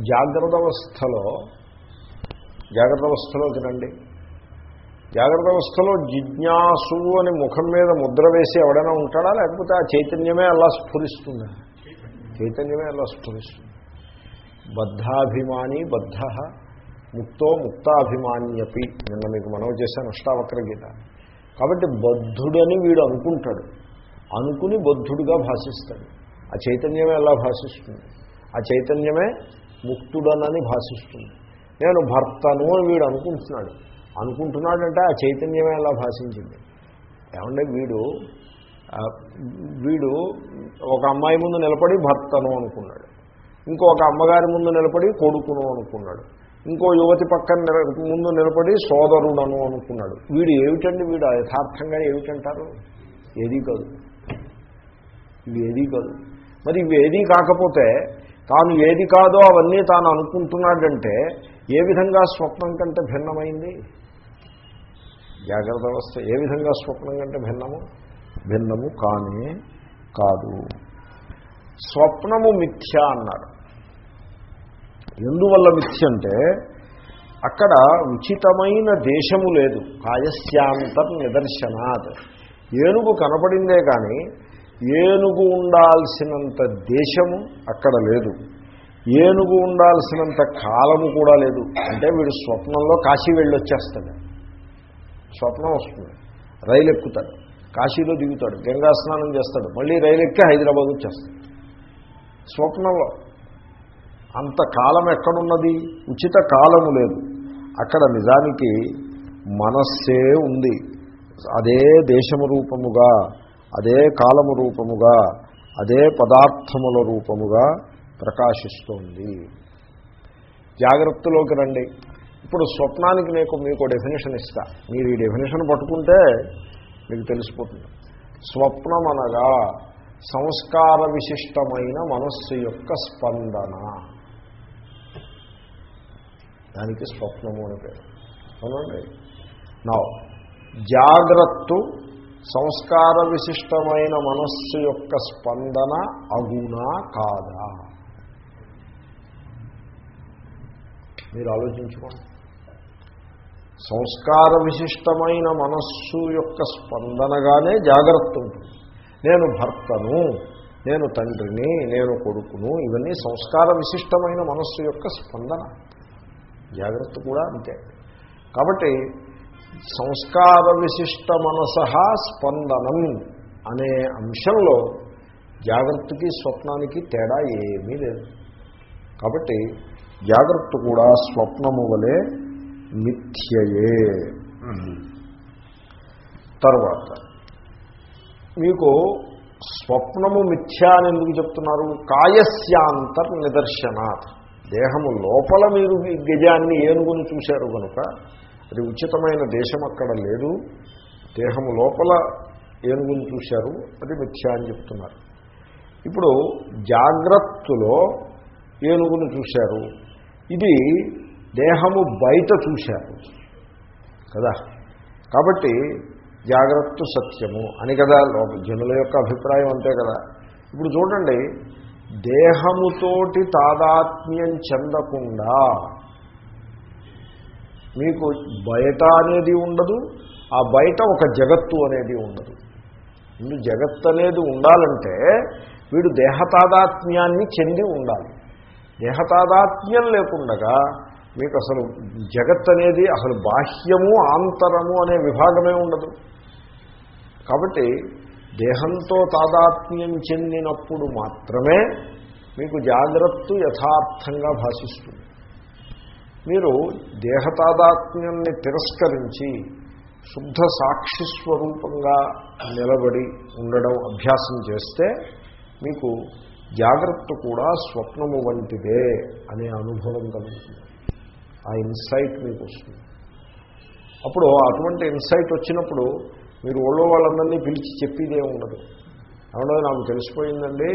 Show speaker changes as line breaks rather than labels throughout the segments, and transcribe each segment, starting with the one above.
జాగ్రత్త అవస్థలో జాగ్రత్త అవస్థలోకి రండి జాగ్రత్త అవస్థలో జిజ్ఞాసు అని ముఖం మీద ముద్ర వేసి ఎవడైనా ఉంటాడా? లేకపోతే ఆ చైతన్యమే అలా స్ఫురిస్తుందా? చైతన్యమే అలా స్ఫురిస్తుంది. బద్ధాభిమాని బద్ధ ముక్తో ముక్తాభిమాన్యపి. నిన్న మీకు మనవి చేశాను అష్టావక్ర గీత. కాబట్టి బద్ధుడని వీడు అనుకుంటాడు. అనుకుని బద్ధుడుగా భాషిస్తాడు. ఆ చైతన్యమే అలా భాషిస్తుంది. ఆ చైతన్యమే ముక్తుడనని భాషిస్తుంది. నేను భర్తను అని వీడు అనుకుంటున్నాడు. అనుకుంటున్నాడంటే ఆ చైతన్యమే అలా భాషించింది. ఏమంటే వీడు వీడు ఒక అమ్మాయి ముందు నిలబడి భర్తను అనుకున్నాడు. ఇంకొక అమ్మగారి ముందు నిలబడి కొడుకును అనుకున్నాడు. ఇంకో యువతి పక్కన ముందు నిలబడి సోదరుడను అనుకున్నాడు. వీడు ఏమిటండి వీడు? యథార్థంగా ఏమిటంటారు? ఏదీ కాదు. ఇవి ఏదీ కాదు. మరి ఇవి ఏదీ కాకపోతే తాను ఏది కాదో అవన్నీ తాను అనుకుంటున్నాడంటే ఏ విధంగా స్వప్నం కంటే భిన్నమైంది? జాగ్రత్త అవస్థ. ఏ విధంగా స్వప్నం కంటే భిన్నము? భిన్నము కానే కాదు. స్వప్నము మిథ్య అన్నారు. ఎందువల్ల మిథ్య అంటే అక్కడ ఉచితమైన దేశము లేదు. కాయస్యాంతర్ నిదర్శనాత్ ఏనుగు కనపడిందే కానీ ఏనుగు ఉండాల్సినంత దేశము అక్కడ లేదు. ఏనుగు ఉండాల్సినంత కాలము కూడా లేదు. అంటే వీడు స్వప్నంలో కాశీ వెళ్ళొచ్చేస్తాడు. స్వప్నం వస్తుంది. రైలు ఎక్కుతాడు కాశీలో దిగుతాడు. గంగా స్నానం చేస్తాడు. మళ్ళీ రైలు ఎక్కి హైదరాబాద్ వచ్చేస్తాడు. స్వప్నంలో అంత కాలం ఎక్కడున్నది? ఉచిత కాలము లేదు. అక్కడ నిజానికి మనస్సే ఉంది. అదే దేశము రూపముగా అదే కాలము రూపముగా అదే పదార్థముల రూపముగా ప్రకాశిస్తోంది. జాగ్రత్తలోకి రండి. ఇప్పుడు స్వప్నానికి నీకు మీకు డెఫినేషన్ ఇస్తా. మీరు ఈ డెఫినేషన్ పట్టుకుంటే మీకు తెలిసిపోతుంది. స్వప్నం అనగా సంస్కార విశిష్టమైన మనస్సు యొక్క స్పందన. దానికి స్వప్నము అని పేరు. అవునండి నా జాగ్రత్త సంస్కార విశిష్టమైన మనస్సు యొక్క స్పందన అగునా కాదా? మీరు ఆలోచించుకోండి. సంస్కార విశిష్టమైన మనస్సు యొక్క స్పందనగానే జాగ్రత్త ఉంటుంది. నేను భర్తను నేను తండ్రిని నేను కొడుకును ఇవన్నీ సంస్కార విశిష్టమైన మనస్సు యొక్క స్పందన. జాగ్రత్త కూడా అంతే. కాబట్టి సంస్కార విశిష్ట మనస స్పందనం అనే అంశంలో జాగ్రత్తకి స్వప్నానికి తేడా ఏమీ లేదు. కాబట్టి జాగ్రత్త కూడా స్వప్నము వలె మిథ్యయే. తర్వాత మీకు స్వప్నము మిథ్యా అని ఎందుకు చెప్తున్నారు? కాయస్యాంతర్ నిదర్శనాత్ దేహము లోపల మీరు ఈ గజాన్ని ఏనుగుని చూశారు కనుక అది ఉచితమైన దేశం అక్కడ లేదు. దేహం లోపల ఏనుగుని చూశారు. అది మిథ్యా అని చెప్తున్నారు. ఇప్పుడు జాగ్రత్తలో ఏనుగుని చూశారు. ఇది దేహము బయట చూశారు. కదా? కాబట్టి జాగ్రత్త సత్యము అని కదా జనుల యొక్క అభిప్రాయం అంతే కదా. ఇప్పుడు చూడండి దేహముతోటి తాదాత్మ్యం చెందకుండా మీకు బయట అనేది ఉండదు ఆ బయట ఒక జగత్తు అనేది ఉండదు. ముందు జగత్ అనేది ఉండాలంటే వీడు దేహతాదాత్మ్యాన్ని చెంది ఉండాలి. దేహతాదాత్మ్యం లేకుండగా మీకు అసలు జగత్ అనేది అసలు బాహ్యము ఆంతరము అనే విభాగమే ఉండదు. కాబట్టి దేహంతో తాదాత్మ్యం చెందినప్పుడు మాత్రమే మీకు జాగ్రత్త యథార్థంగా భాషిస్తుంది. మీరు దేహతాదాత్మ్యాన్ని తిరస్కరించి శుద్ధ సాక్షి స్వరూపంగా నిలబడి ఉండడం అభ్యాసం చేస్తే మీకు జాగ్రత్త కూడా స్వప్నము వంటిదే అనే అనుభవం కలుగుతుంది. ఆ ఇన్సైట్ మీకు వస్తుంది. అప్పుడు అటువంటి ఇన్సైట్ వచ్చినప్పుడు మీరు ఒళ్ళో వాళ్ళందరినీ పిలిచి చెప్పేదే ఉండదు. అవునో నాకు తెలిసిపోయిందండి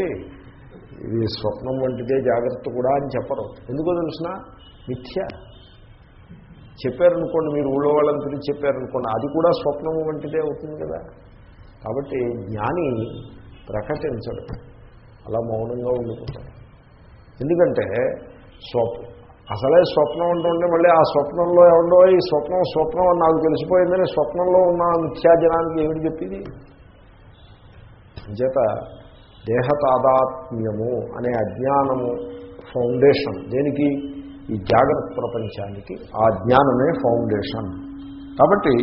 ఇది స్వప్నం వంటిదే జాగ్రత్త కూడా అని చెప్పరు. ఎందుకో తెలిసిన? మిథ్య. చెప్పారనుకోండి మీరు ఊళ్ళో వాళ్ళని పిలిచి చెప్పారనుకోండి అది కూడా స్వప్నము వంటిదే అవుతుంది కదా. కాబట్టి జ్ఞాని ప్రకటించడు. అలా మౌనంగా ఉండిపోతాడు. ఎందుకంటే స్వప్నం అసలే స్వప్నం అంటుంటే మళ్ళీ ఆ స్వప్నంలో ఎవరో ఈ స్వప్నం స్వప్నం అని నాకు తెలిసిపోయిందని స్వప్నంలో ఉన్న నిత్యాజనానికి ఏమిటి చెప్పింది? చేత దేహతాదాత్మ్యము అనే అజ్ఞానము ఫౌండేషన్ దేనికి? ఈ జాగ్రత్త ప్రపంచానికి ఆ జ్ఞానమే ఫౌండేషన్. కాబట్టి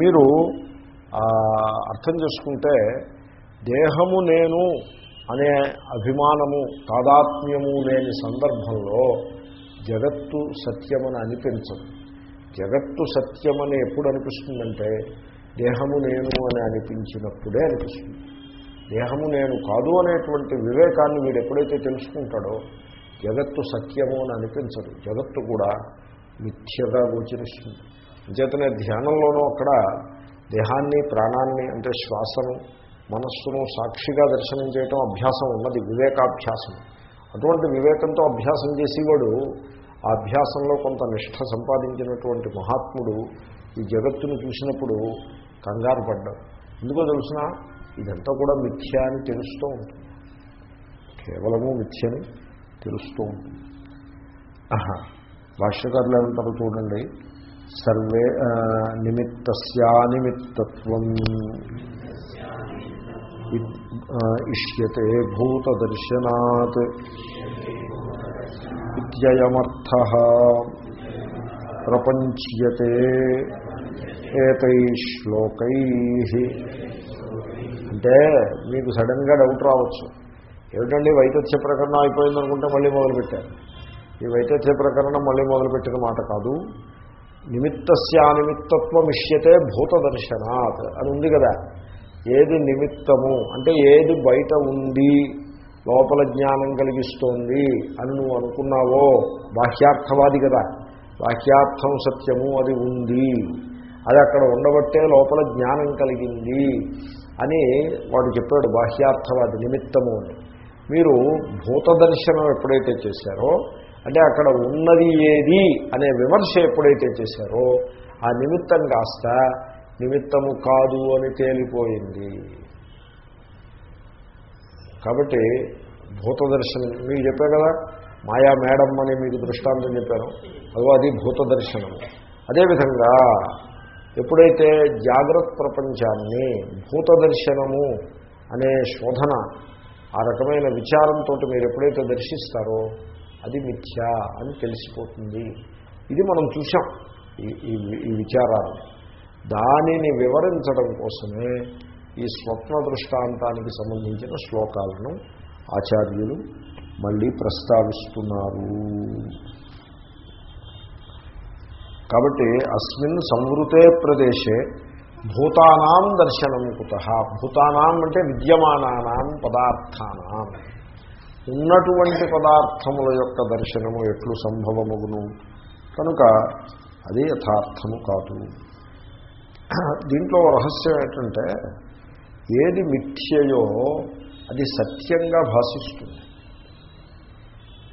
మీరు అర్థం చేసుకుంటే దేహము నేను అనే అభిమానము తాదాత్మ్యము లేని సందర్భంలో జగత్తు సత్యమని అనిపించదు. జగత్తు సత్యమని ఎప్పుడు అనిపిస్తుందంటే దేహము నేను అని అనిపించినప్పుడే అనిపిస్తుంది. దేహము నేను కాదు అనేటువంటి వివేకాన్ని వీడు ఎప్పుడైతే తెలుసుకుంటాడో జగత్తు సత్యము అని అనిపించదు. జగత్తు కూడా మిథ్యగా గోచరిస్తుంది. అంచేతనే ధ్యానంలోనూ అక్కడ దేహాన్ని ప్రాణాన్ని అంటే శ్వాసను మనస్సును సాక్షిగా దర్శనం చేయటం అభ్యాసం ఉన్నది వివేకాభ్యాసం. అటువంటి వివేకంతో అభ్యాసం చేసేవాడు ఆ అభ్యాసంలో కొంత నిష్ఠ సంపాదించినటువంటి మహాత్ముడు ఈ జగత్తును చూసినప్పుడు కంగారు పడ్డాడు. ఎందుకో తెలుసిన ఇదంతా కూడా మిథ్య అని తెలుస్తూ ఉంటుంది. కేవలము మిథ్యని తెలుస్తూ ఉంటుంది. భాష్యకారులు ఏమంటారు చూడండి. సర్వే నిమిత్తస్యానిమిత్తత్వం. ఇష్యతే భూతదర్శనాత్. ఇత్యయమర్థ. ప్రపంచ్యతే ఏతై శ్లోకై అంటే మీకు సడన్గా డౌట్ రావచ్చు. ఏమిటండి వైతథ్య ప్రకరణం అయిపోయిందనుకుంటే మళ్ళీ మొదలుపెట్టారు. ఈ వైతథ్య ప్రకరణం మళ్ళీ మొదలుపెట్టిన మాట కాదు. నిమిత్తస్యానిమిత్తత్వం ఇష్యతే భూతదర్శనాత్ అని ఉంది కదా. ఏది నిమిత్తము? అంటే ఏది బయట ఉంది? లోపల జ్ఞానం కలిగిస్తోంది అని నువ్వు అనుకున్నావో? బాహ్యార్థవాది కదా. బాహ్యార్థం సత్యము అది ఉంది. అది అక్కడ ఉండబట్టే లోపల జ్ఞానం కలిగింది అని వాడు చెప్పాడు బాహ్యార్థవాది నిమిత్తము అని. మీరు భూత దర్శనం ఎప్పుడైతే చేశారో అంటే అక్కడ ఉన్నది ఏది అనే విమర్శ ఎప్పుడైతే చేశారో ఆ నిమిత్తం కాస్త నిమిత్తము కాదు అని తేలిపోయింది. కాబట్టి భూత దర్శనం మీకు చెప్పా కదా మాయా మేడం అని మీకు దృష్టాంతం చెప్పాను. అదో అది భూత దర్శనం. అదేవిధంగా ఎప్పుడైతే జాగ్రత్త ప్రపంచాన్ని భూత దర్శనము అనే శోధన ఆ రకమైన విచారంతో మీరు ఎప్పుడైతే దర్శిస్తారో అది మిథ్య అని తెలిసిపోతుంది. ఇది మనం చూసాం ఈ ఈ- విచారాలు. దానిని వివరించడం కోసమే ఈ స్వప్న దృష్టాంతానికి సంబంధించిన శ్లోకాలను ఆచార్యులు మళ్ళీ ప్రస్తావిస్తున్నారు. కాబట్టి అస్మిన్ సంవృతే ప్రదేశే భూతానాం దర్శనం కుత. భూతానాం అంటే విద్యమానానాం పదార్థానాం. ఉన్నటువంటి పదార్థముల యొక్క దర్శనము ఎట్లు సంభవమగును? కనుక అది యథార్థము కాదు. దీంట్లో రహస్యం ఏంటంటే ఏది మిథ్యయో అది సత్యంగా భాషిస్తుంది.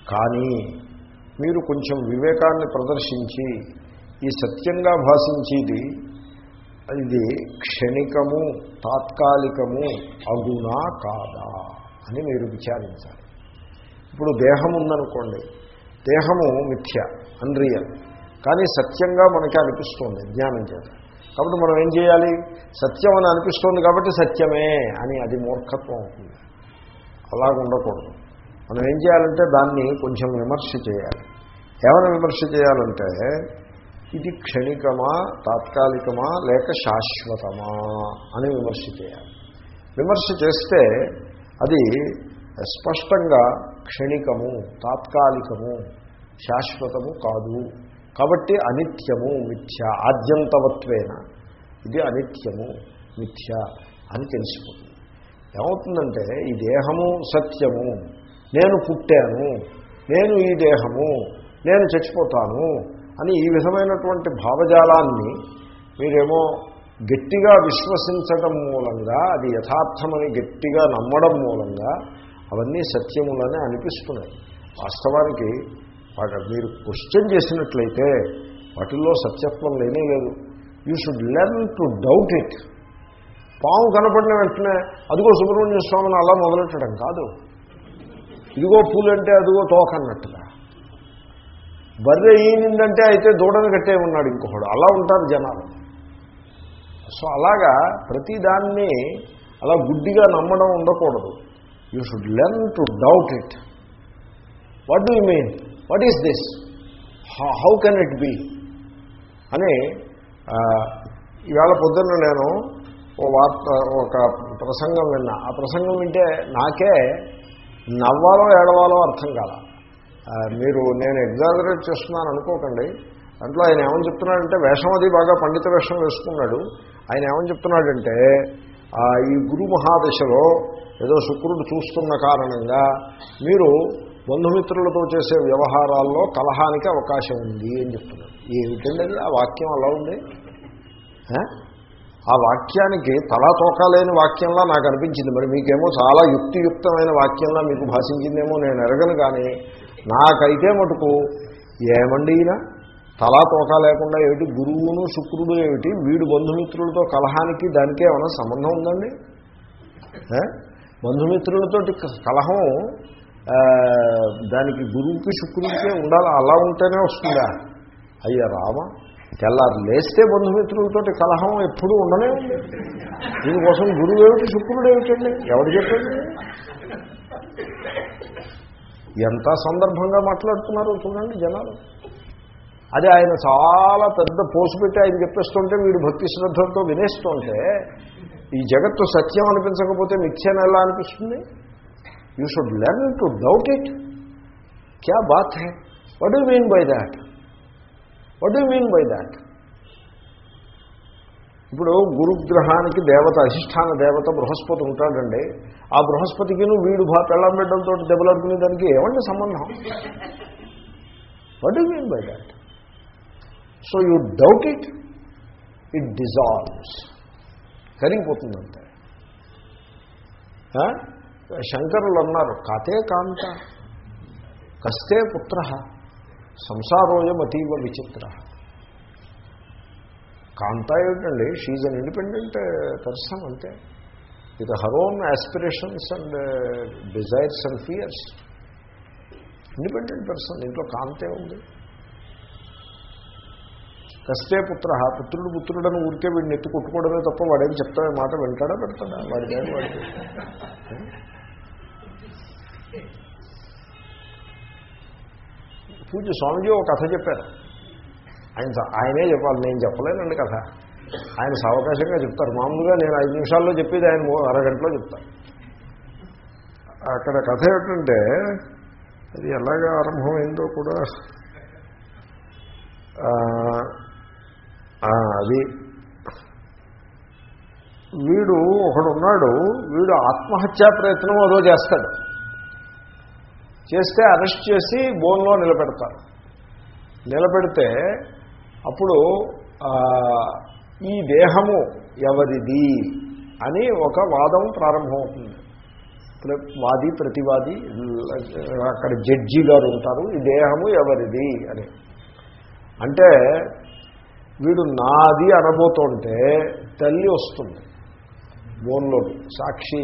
కానీ మీరు కొంచెం వివేకాన్ని ప్రదర్శించి ఈ సత్యంగా భాషించేది ఇది క్షణికము తాత్కాలికము అగునా కాదా అని మీరు విచారించాలి. ఇప్పుడు దేహం ఉందనుకోండి దేహము మిథ్య అన్రియల్ కానీ సత్యంగా మనకి అనిపిస్తుంది జ్ఞానం చేత. కాబట్టి మనం ఏం చేయాలి? సత్యం అని అనిపిస్తుంది కాబట్టి సత్యమే అని అది మూర్ఖత్వం అవుతుంది. అలాగ ఉండకూడదు. మనం ఏం చేయాలంటే దాన్ని కొంచెం విమర్శ చేయాలి. ఏమైనా విమర్శ చేయాలంటే ఇది క్షణికమా తాత్కాలికమా లేక శాశ్వతమా అని విమర్శ చేయాలి. విమర్శ చేస్తే అది స్పష్టంగా క్షణికము తాత్కాలికము శాశ్వతము కాదు. కాబట్టి అనిత్యము మిథ్య ఆద్యంతవత్వేన. ఇది అనిత్యము మిథ్య అని తెలిసిపోతుంది. ఏమవుతుందంటే ఈ దేహము సత్యము. నేను పుట్టాను. నేను ఈ దేహము. నేను చచ్చిపోతాను. అని ఈ విధమైనటువంటి భావజాలాన్ని మీరేమో గట్టిగా విశ్వసించడం మూలంగా అది యథార్థమని గట్టిగా నమ్మడం మూలంగా అవన్నీ సత్యములని అనిపిస్తున్నాయి. వాస్తవానికి వాటి మీరు క్వశ్చన్ చేసినట్లయితే వాటిల్లో సత్యత్వం లేనే లేదు. You should learn to doubt it. పాము కనపడిన వెంటనే అదిగో సుబ్రహ్మణ్య స్వామిని అలా మొదలెట్టడం కాదు. ఇదిగో పూలంటే అదిగో తోక అన్నట్టుగా. బర్రె ఈనిందంటే అయితే దూడను కట్టే ఉన్నాడు ఇంకొకడు. అలా ఉంటారు జనాలు. సో అలాగా ప్రతిదాన్ని అలా గుడ్డిగా నమ్మడం ఉండకూడదు. You should learn to doubt it what do you mean what is this how can it be అని ఇవాళ ఈవేళ పొద్దున్న నేను ఓ వార్త ఒక ప్రసంగం విన్నా. ఆ ప్రసంగం వింటే నాకే నవ్వాలో ఏడవాలో అర్థం కాల. మీరు నేను ఎగ్జాగరేట్ చేస్తున్నాను అనుకోకండి. దాంట్లో ఆయన ఏమని చెప్తున్నాడంటే వేషం అది బాగా పండిత వేషం వేసుకున్నాడు. ఆయన ఏమని చెప్తున్నాడంటే ఈ గురు మహాదశలో ఏదో శుక్రుడు చూస్తున్న కారణంగా మీరు బంధుమిత్రులతో చేసే వ్యవహారాల్లో కలహానికి అవకాశం ఉంది అని చెప్తున్నాడు. ఏమిటండి ఆ వాక్యం అలా ఉంది? ఆ? ఆ వాక్యానికి తలా తోకాలేని వాక్యంలా నాకు అనిపించింది. మరి మీకేమో చాలా యుక్తియుక్తమైన వాక్యంలా మీకు భాషించిందేమో నేను ఎరగను కానీ నాకైతే మటుకు ఏమండి ఈయన? తలా తోక లేకుండా ఏమిటి? గురువును శుక్రుడు ఏమిటి? వీడు బంధుమిత్రులతో కలహానికి దానికి ఏమైనా సంబంధం ఉందండి? బంధుమిత్రులతోటి కలహం దానికి గురువుకి శుక్రుడికి ఉండాలి? అలా ఉంటేనే వస్తుందా? అయ్యా రామ తెల్లారు లేస్తే బంధుమిత్రులతోటి కలహం ఎప్పుడూ ఉండనే ఉంది. దీనికోసం గురువు ఏమిటి? శుక్రుడు ఏమిటండి? ఎవరు చెప్పండి? ఎంత సందర్భంగా మాట్లాడుతున్నారు చూడండి జనాలు. అదే ఆయన చాలా పెద్ద పోసు పెట్టి ఆయన చెప్పేస్తుంటే వీడు భక్తి శ్రద్ధలతో వినేస్తుంటే ఈ జగత్తు సత్యం అనిపించకపోతే మిథ్యను ఎలా అనిపిస్తుంది? You should learn to doubt it క్యా బాత్ హే? What do mean by that what do mean by that ఇప్పుడు గురుగ్రహానికి దేవత అధిష్టాన దేవత బృహస్పతి ఉంటాడండి. ఆ బృహస్పతికిను వీడు భా పెళ్ళం బిడ్డలతో దెబ్బలాడుకునే దానికి ఏమండి సంబంధం? What do mean by that so you doubt it it dissolves కరిగిపోతుందంటే. ఆ? శంకరులు అన్నారు కతే కాంత కస్తే పుత్ర సంసారోయం అతీవ విచిత్ర. కాంత ఏమిటండి? షీజ్ అన్ ఇండిపెండెంట్ పర్సన్ అంతే. With her own aspirations and desires and fears independent person ఇంట్లో కాంతే ఉంది. కస్తే పుత్ర పుత్రుడు పుత్రుడని ఊరికే వీడిని నెత్తి కొట్టుకోవడమే తప్ప వాడేం చెప్తాడే మాట వింటాడా పెడతాడా? వాడి కానీ వాడికి? పూజ స్వామిజీ ఒక కథ చెప్పారు. ఆయన ఆయనే చెప్పాలి నేను చెప్పలేనండి కథ. ఆయన సావకాశంగా చెప్తారు. మామూలుగా నేను ఐదు నిమిషాల్లో చెప్పేది ఆయన అరగంటలో చెప్తాను అక్కడ కథ ఏమిటంటే అది ఎలాగా ఆరంభమైందో కూడా అది వీడు ఒకడు ఉన్నాడు వీడు ఆత్మహత్యా ప్రయత్నం అదో చేస్తాడు. చేస్తే అరెస్ట్ చేసి బోన్లో నిలబెడతారు. నిలబెడితే అప్పుడు ఈ దేహము ఎవరిది అని ఒక వాదం ప్రారంభమవుతుంది. వాది ప్రతివాది అక్కడ జడ్జి గారు ఉంటారు ఈ దేహము ఎవరిది అని. అంటే వీడు నాది అనబోతుంటే తల్లి వస్తుంది. బోన్లో సాక్షి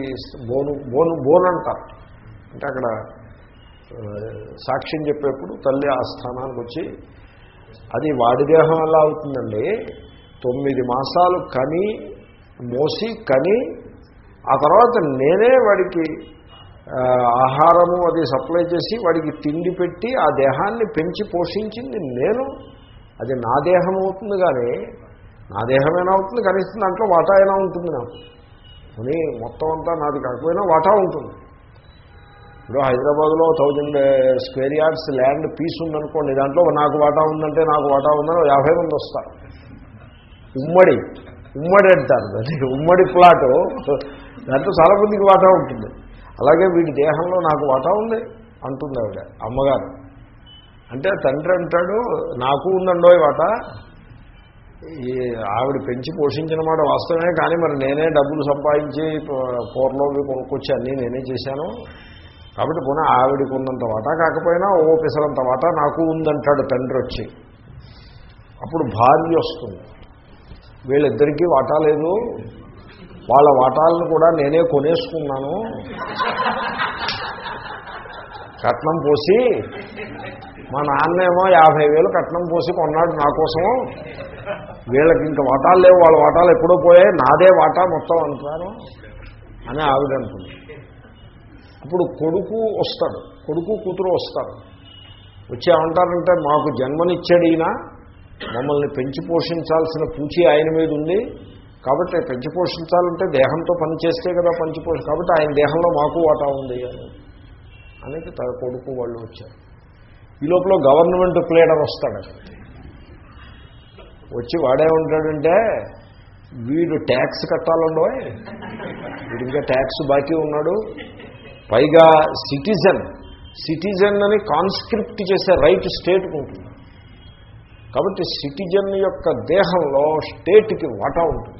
బోను బోను బోన్ అంటారు. అంటే అక్కడ సాక్షిని సాక్ష్యం చెప్పేప్పుడు తల్లి ఆ స్థానానికి వచ్చి అది వాడి దేహం ఎలా అవుతుందండి? తొమ్మిది మాసాలు కని మోసి కని ఆ తర్వాత నేనే వాడికి ఆహారము అది సప్లై చేసి వాడికి తిండి పెట్టి ఆ దేహాన్ని పెంచి పోషించింది నేను. అది నా దేహం అవుతుంది కానీ నా దేహమైనా అవుతుంది కనీసం దాంట్లో వాటా అయినా ఉంటుంది నాకు. అని మొత్తం అంతా నాది కాకపోయినా వాటా ఉంటుంది. ఇప్పుడు హైదరాబాద్లో thousand square yards land piece ఉందనుకోండి దాంట్లో నాకు వాటా ఉందంటే నాకు వాటా ఉందని యాభై మంది వస్తారు. ఉమ్మడి ఉమ్మడి అంటారు. అది ఉమ్మడి ప్లాట్. దాంట్లో చాలా మందికి వాటా ఉంటుంది. అలాగే వీడి దేహంలో నాకు వాటా ఉంది అంటుంది ఆవిడ అమ్మగారు. అంటే తండ్రి అంటాడు నాకు ఉందండో వాటా. ఈ ఆవిడ పెంచి పోషించిన మాట వాస్తవమే కానీ మరి నేనే డబ్బులు సంపాదించి కూరలోవి కొనుక్కొచ్చి అన్నీ నేనే చేశాను. కాబట్టి పోనీ ఆవిడికి ఉన్నంత వాటా కాకపోయినా ఓ పిసరంత వాటా నాకు ఉందంటాడు తండ్రి వచ్చి. అప్పుడు భార్య వస్తుంది. వీళ్ళిద్దరికీ వాటా లేదు. వాళ్ళ వాటాలను కూడా నేనే కొనేసుకున్నాను. కట్నం పోసి మా నాన్నేమో యాభై వేలు కట్నం పోసి కొన్నాడు నా కోసం వీళ్ళకి ఇంకా వాటాలు లేవు వాళ్ళ వాటాలు ఎప్పుడో పోయాయి. నాదే వాటా మొత్తం అంటున్నారు అని ఆవిడ అంటుంది. ఇప్పుడు కొడుకు వస్తాడు. కొడుకు కూతురు వస్తారు. వచ్చి ఏమంటారంటే మాకు జన్మనిచ్చాడు ఈయన మమ్మల్ని పెంచి పోషించాల్సిన పూచి ఆయన మీద ఉంది. కాబట్టి పెంచి పోషించాలంటే దేహంతో పని చేస్తే కదా పంచి పోషి కాబట్టి ఆయన దేహంలో మాకు వాటా ఉంది అని. అనేది తన కొడుకు వాళ్ళు వచ్చారు. ఈ లోపల గవర్నమెంట్ ప్లేడర్ వస్తాడు. వచ్చి వచ్చి వాడేమంటాడంటే వీడు ట్యాక్స్ కట్టాలండో వీడు ఇంకా ట్యాక్స్ బాకీ ఉన్నాడు. పైగా సిటిజన్ సిటిజన్ అని కాన్స్క్రిప్ట్ చేసే రైట్ స్టేట్కి ఉంటుంది. కాబట్టి సిటిజన్ యొక్క దేహంలో స్టేట్కి వాటా ఉంటుంది.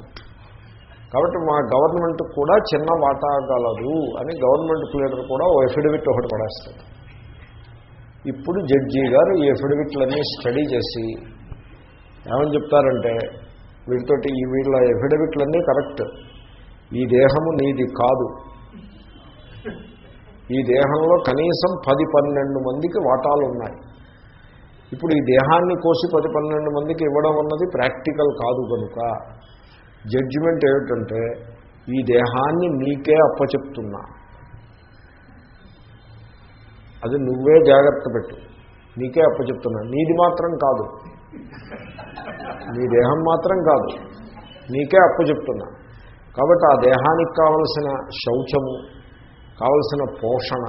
కాబట్టి మా గవర్నమెంట్ కూడా చిన్న వాటా గలదు అని గవర్నమెంట్ ప్లేడర్ కూడా ఓ ఎఫిడవిట్ ఒకటి పడేస్తాడు. ఇప్పుడు జడ్జి గారు ఈ ఎఫిడవిట్లన్నీ స్టడీ చేసి ఏమని చెప్తారంటే వీటితోటి ఈ వీళ్ళ ఎఫిడవిట్లన్నీ కరెక్ట్. ఈ దేహము నీది కాదు. ఈ దేహంలో కనీసం పది పన్నెండు మందికి వాటాలు ఉన్నాయి. ఇప్పుడు ఈ దేహాన్ని కోసి పది పన్నెండు మందికి ఇవ్వడం అన్నది ప్రాక్టికల్ కాదు కనుక. జడ్జిమెంట్ ఏమిటంటే ఈ దేహాన్ని నీకే అప్పచెప్తున్నా. అది నువ్వే జాగ్రత్త పెట్టు. నీకే అప్పచెప్తున్నా. నీది మాత్రం కాదు. నీ దేహం మాత్రం కాదు. నీకే అప్పచెప్తున్నా. కాబట్టి ఆ దేహానికి కావలసిన శౌచము కావలసిన పోషణ.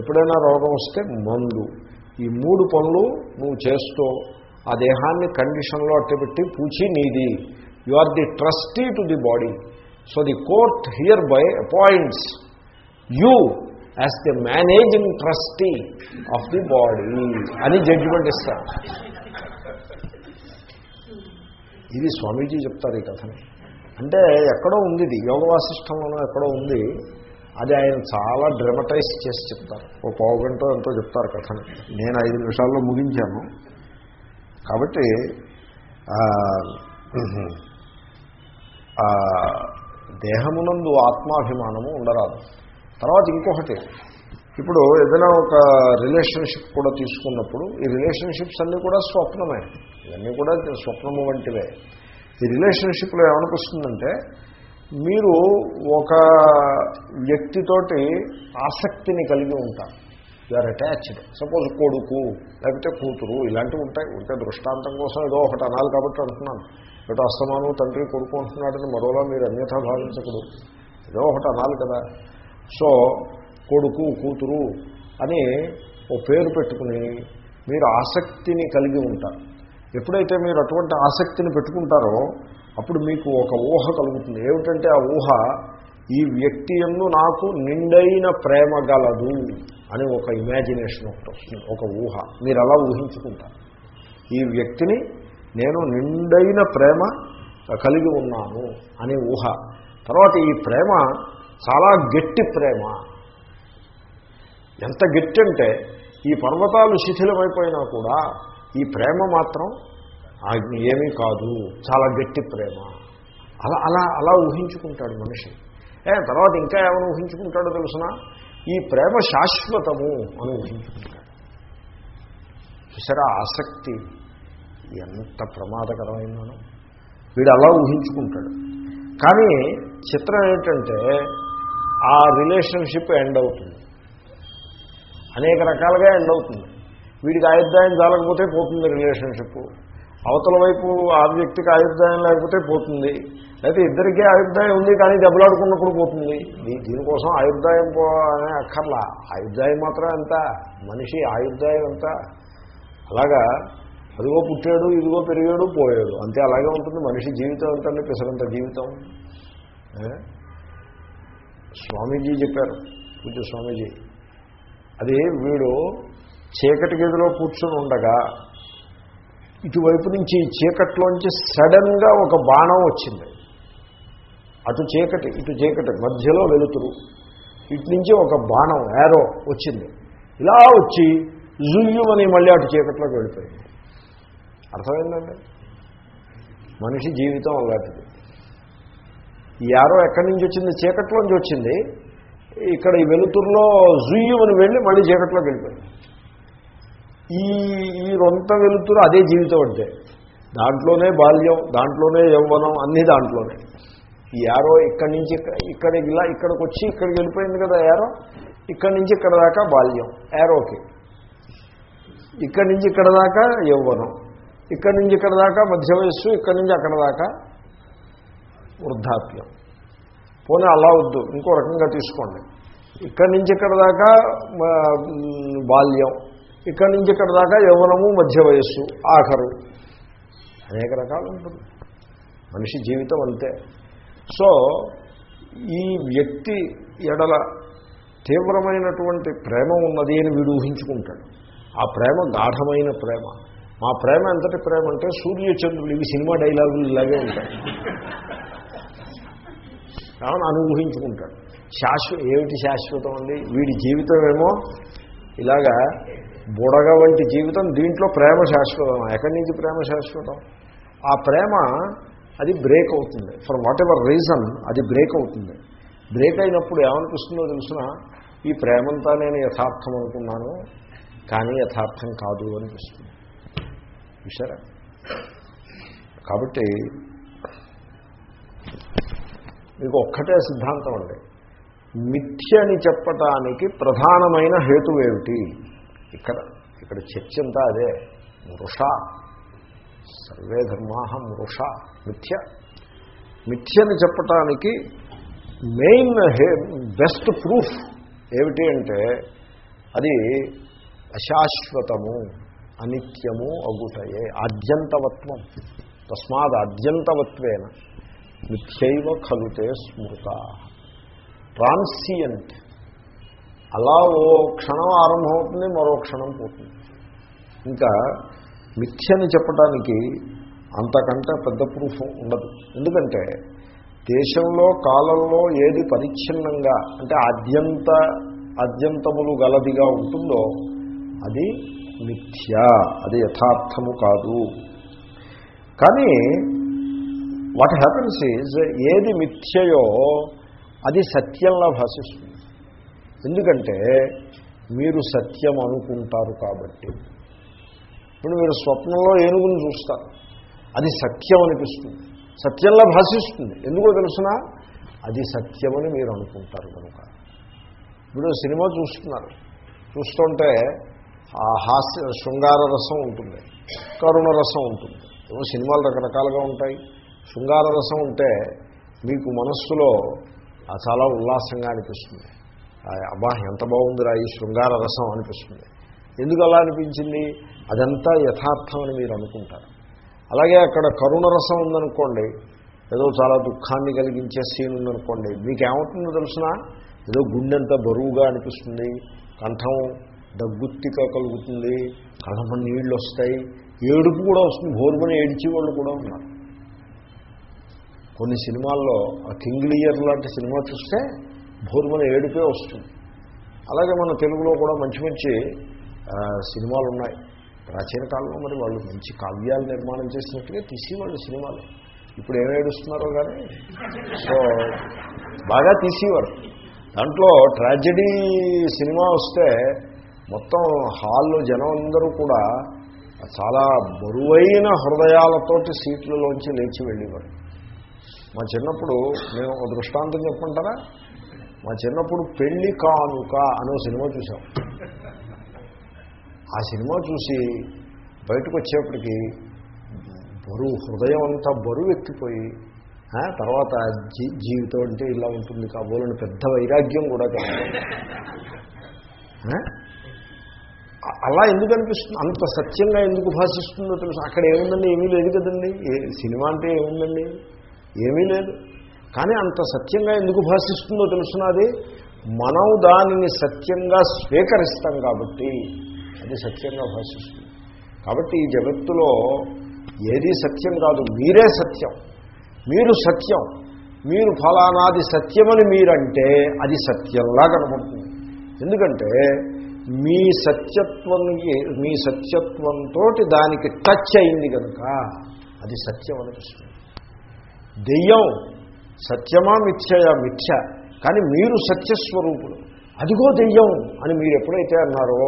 ఎప్పుడైనా రోగం వస్తే మందు. ఈ మూడు పనులు నువ్వు చేస్తూ ఆ దేహాన్ని కండిషన్లో అట్టబెట్టి పూచి నీది. You are the trustee to the body. So the court hereby appoints you as the managing trustee of the body అని జడ్జిమెంట్ ఇస్తారు. ఇది స్వామీజీ చెప్తారు ఈ కథని. అంటే ఎక్కడో ఉంది ఇది. యోగ వాసిష్టంలోనూ ఎక్కడో ఉంది. అది ఆయన చాలా డ్రమటైజ్ చేసి చెప్తారు. ఓ పావు గంట ఎంతో చెప్తారు కథని. నేను ఐదు నిమిషాల్లో ముగించాను. కాబట్టి దేహమునందు ఆత్మాభిమానము ఉండరాదు. తర్వాత ఇంకొకటి ఇప్పుడు ఏదైనా ఒక రిలేషన్షిప్ కూడా తీసుకున్నప్పుడు ఈ రిలేషన్షిప్స్ అన్నీ కూడా స్వప్నమే. ఇవన్నీ కూడా స్వప్నము వంటివే. ఈ రిలేషన్షిప్లో ఏమనిపిస్తుందంటే మీరు ఒక వ్యక్తితోటి ఆసక్తిని కలిగి ఉంటారు. ఆర్ అటాచ్డ్ సపోజ్ కొడుకు లేకపోతే కూతురు ఇలాంటివి ఉంటాయి. ఉంటే దృష్టాంతం కోసం ఏదో ఒకటి అనాలి కాబట్టి అంటున్నాను. ఏదో అస్తమానం తండ్రి కొడుకు అంటున్నాడని మరోలా మీరు అన్యథా భావించకూడదు. ఏదో ఒకటి అనాలి కదా. సో కొడుకు కూతురు అని ఓ పేరు పెట్టుకుని మీరు ఆసక్తిని కలిగి ఉంటారు. ఎప్పుడైతే మీరు అటువంటి ఆసక్తిని పెట్టుకుంటారో అప్పుడు మీకు ఒక ఊహ కలుగుతుంది. ఏమిటంటే ఆ ఊహ ఈ వ్యక్తి ఎందు నాకు నిండైన ప్రేమ గలదు అని ఒక ఇమాజినేషన్ ఒకటి వస్తుంది. ఒక ఊహ. మీరు అలా ఊహించుకుంటారు. ఈ వ్యక్తిని నేను నిండైన ప్రేమ కలిగి ఉన్నాను అనే ఊహ. తర్వాత ఈ ప్రేమ చాలా గట్టి ప్రేమ. ఎంత గట్టి అంటే ఈ పర్వతాలు శిథిలమైపోయినా కూడా ఈ ప్రేమ మాత్రం ఏమీ కాదు చాలా గట్టి ప్రేమ. అలా అలా అలా ఊహించుకుంటాడు మనిషి. ఏ తర్వాత ఇంకా ఏమైనా ఊహించుకుంటాడో తెలుసిన? ఈ ప్రేమ శాశ్వతము అని ఊహించుకుంటాడు. చూసారా ఆసక్తి ఎంత ప్రమాదకరమైందనో వీడు అలా ఊహించుకుంటాడు. కానీ చిత్రం ఏంటంటే ఆ రిలేషన్షిప్ ఎండ్ అవుతుంది. అనేక రకాలుగా ఎండ్ అవుతుంది. వీడికి ఆయుర్దాయం చాలకపోతే పోతుంది రిలేషన్షిప్. అవతల వైపు ఆ వ్యక్తికి ఆయుర్దాయం లేకపోతే పోతుంది. అయితే ఇద్దరికీ ఆయుర్దాయం ఉంది కానీ దెబ్బలాడుకున్నప్పుడు పోతుంది. దీనికోసం ఆయుర్దాయం పో అనే అక్కర్లా. ఆయుర్దాయం మాత్రం ఎంత? మనిషి ఆయుర్దాయం ఎంత? అలాగా అదిగో పుట్టాడు ఇదిగో పెరిగాడు పోయాడు. అంతే అలాగే ఉంటుంది. మనిషి జీవితం ఎంతండి? పిసరంత జీవితం. స్వామీజీ చెప్పారు. పూజ స్వామీజీ. అది వీడు చీకటి గదిలో కూర్చొని ఉండగా ఇటువైపు నుంచి చీకట్లోంచి సడన్గా ఒక బాణం వచ్చింది. అటు చీకటి ఇటు చీకటి మధ్యలో వెలుతురు. ఇటు నుంచి ఒక బాణం ఏరో వచ్చింది. ఇలా వచ్చి జుయ్యుమని మళ్ళీ అటు చీకట్లోకి వెళ్ళిపోయింది. అర్థమైందండి? మనిషి జీవితం అలాంటిది. ఈ యారో ఎక్కడి నుంచి వచ్చింది? చీకట్లోంచి వచ్చింది. ఇక్కడ ఈ వెలుతురులో జుయ్యుమని వెళ్ళి మళ్ళీ చీకట్లోకి వెళ్ళిపోయింది. ఈ ఈ రొంత వెలుతురు అదే జీవితం అంటే. దాంట్లోనే బాల్యం దాంట్లోనే యౌవనం అన్నీ దాంట్లోనే. ఈ యారో ఇక్కడి నుంచి ఇక్కడ- ఇలా ఇక్కడికి వచ్చి ఇక్కడికి వెళ్ళిపోయింది కదా యారో? ఇక్కడి నుంచి ఇక్కడ దాకా బాల్యం యారోకి. ఇక్కడి నుంచి ఇక్కడ దాకా యౌవనం ఇక్కడి నుంచి ఇక్కడ దాకా మధ్య వయస్సు ఇక్కడి నుంచి అక్కడ దాకా వృద్ధాప్యం. పోనీ అలా వద్దు ఇంకో రకంగా తీసుకోండి. ఇక్కడి నుంచి ఇక్కడ దాకా బాల్యం ఇక్కడి నుంచి ఇక్కడ దాకా యవ్వనము మధ్య వయస్సు ఆఖరు. అనేక రకాలు ఉంటుంది. మనిషి జీవితం అంతే. సో ఈ వ్యక్తి ఎడల తీవ్రమైనటువంటి ప్రేమ ఉన్నది అని వీడు ఊహించుకుంటాడు. ఆ ప్రేమ గాఢమైన ప్రేమ. మా ప్రేమ ఎంతటి ప్రేమ అంటే సూర్యచంద్రులు ఇవి సినిమా డైలాగులు ఇలాగే ఉంటాయి. కావున అనుగ్రహించుకుంటాడు శాశ్వత ఏమిటి శాశ్వతం అండి? వీడి జీవితం ఏమో ఇలాగా బుడగ వంటి జీవితం దీంట్లో ప్రేమ శాశ్వతం. ఎక్కడి నుంచి ప్రేమ శాశ్వతం? ఆ ప్రేమ అది బ్రేక్ అవుతుంది. ఫర్ వాట్ ఎవర్ రీజన్ అది బ్రేక్ అవుతుంది. బ్రేక్ అయినప్పుడు ఏమనిపిస్తుందో తెలిసిన? ఈ ప్రేమంతా నేను యథార్థం అనుకున్నాను కానీ యథార్థం కాదు అనిపిస్తుంది. చూసారా కాబట్టి మీకు ఒక్కటే సిద్ధాంతం అండి. మిథ్యని చెప్పటానికి ప్రధానమైన హేతువేమిటి? ఏమిటి ఇక్కడ ఇక్కడ చర్చ అంతా అదే. మృష. సర్వే ధర్మా మృష. మిథ్య. మిథ్యని చెప్పటానికి మెయిన్ బెస్ట్ ప్రూఫ్ ఏమిటి అంటే అది అశాశ్వతము అనిత్యము అగుటయే ఆద్యంతవత్వం. తస్మాత్ ఆద్యంతవత్వేన మిథ్యైవ ఖలుతే స్మృత. ట్రాన్సియంట్. అలా ఓ క్షణం ఆరంభమవుతుంది మరో క్షణం పోతుంది. ఇంకా మిథ్యని చెప్పడానికి అంతకంటే పెద్ద ప్రూఫ్ ఉండదు. ఎందుకంటే దేశంలో కాలంలో ఏది పరిచ్ఛిన్నంగా అంటే అద్యంత అద్యంతములు గలదిగా ఉంటుందో అది మిథ్య అది యథార్థము కాదు. కానీ వాట్ హ్యాపన్స్ ఈజ్ ఏది మిథ్యయో అది సత్యంలా భాషిస్తుంది. ఎందుకంటే మీరు సత్యం అనుకుంటారు కాబట్టి. ఇప్పుడు మీరు స్వప్నంలో ఏనుగుని చూస్తారు. అది సత్యం అనిపిస్తుంది. సత్యంలా భాషిస్తుంది. ఎందుకో తెలుసిన? అది సత్యమని మీరు అనుకుంటారు కనుక. ఇప్పుడు సినిమా చూస్తున్నారు. చూస్తుంటే ఆ హాస్య శృంగార రసం ఉంటుంది. కరుణ రసం ఉంటుంది. ఏమో సినిమాలు రకరకాలుగా ఉంటాయి. శృంగార రసం ఉంటే మీకు మనస్సులో చాలా ఉల్లాసంగా అనిపిస్తుంది. అబ్బా ఎంత బాగుందిరా ఈ శృంగార రసం అనిపిస్తుంది. ఎందుకు అలా అనిపించింది? అదంతా యథార్థం అని మీరు అనుకుంటారు. అలాగే అక్కడ కరుణ రసం ఉందనుకోండి ఏదో చాలా దుఃఖాన్ని కలిగించే సీన్ ఉందనుకోండి మీకు ఏమవుతుందో తెలుసిన? ఏదో గుండెంత బరువుగా అనిపిస్తుంది కంఠం దగ్గుత్తిక కలుగుతుంది కళ్ళమని నీళ్ళు వస్తాయి ఏడుపు కూడా వస్తుంది భోరుమని ఏడిచి వాళ్ళు కూడా ఉన్నారు. కొన్ని సినిమాల్లో ఆ కింగ్లియర్ లాంటి సినిమా చూస్తే భోరుమని ఏడుపే వస్తుంది. అలాగే మన తెలుగులో కూడా మంచి మంచి సినిమాలు ఉన్నాయి ప్రాచీన కాలంలో మరి వాళ్ళు మంచి కావ్యాలు నిర్మాణం చేసినట్టుగా తీసేవాళ్ళు సినిమాలు. ఇప్పుడు ఏం ఏడుస్తున్నారో కానీ సో బాగా తీసేవారు. దాంట్లో ట్రాజడీ సినిమా వస్తే మొత్తం హాల్లో జనం అందరూ కూడా చాలా బరువైన హృదయాలతోటి సీట్లలోంచి లేచి వెళ్ళేవారు. మా చిన్నప్పుడు మేము ఒక దృష్టాంతం చెప్పుకుంటారా మా చిన్నప్పుడు పెళ్ళి కానుక అనే సినిమా చూసాం ఆ సినిమా చూసి బయటకు వచ్చేప్పటికీ బరువు హృదయం అంతా బరువు ఎక్కిపోయి తర్వాత జీ జీవితం అంటే ఇలా ఉంటుంది కాబోలని పెద్ద వైరాగ్యం కూడా కాదు. అలా ఎందుకు అనిపిస్తుంది? అంత సత్యంగా ఎందుకు భాషిస్తుందో తెలుసు? అక్కడ ఏముందండి? ఏమీ లేదు కదండి. ఏ సినిమా అంటే ఏముందండి? ఏమీ లేదు. కానీ అంత సత్యంగా ఎందుకు భాషిస్తుందో తెలుసున్నది మనం దానిని సత్యంగా స్వీకరిస్తాం కాబట్టి అది సత్యంగా భాషిస్తుంది. కాబట్టి ఈ జగత్తులో ఏది సత్యం కాదు మీరే సత్యం. మీరు సత్యం. మీరు ఫలానాది సత్యమని మీరంటే అది సత్యంలా కనపడుతుంది. ఎందుకంటే మీ సత్యత్వానికి మీ సత్యత్వంతో దానికి టచ్ అయింది కనుక అది సత్యం అనిపిస్తుంది దెయ్యం సత్యమా మిథ్యయా మిథ్య? కానీ మీరు సత్యస్వరూపుడు. అదిగో దెయ్యం అని మీరు ఎప్పుడైతే అన్నారో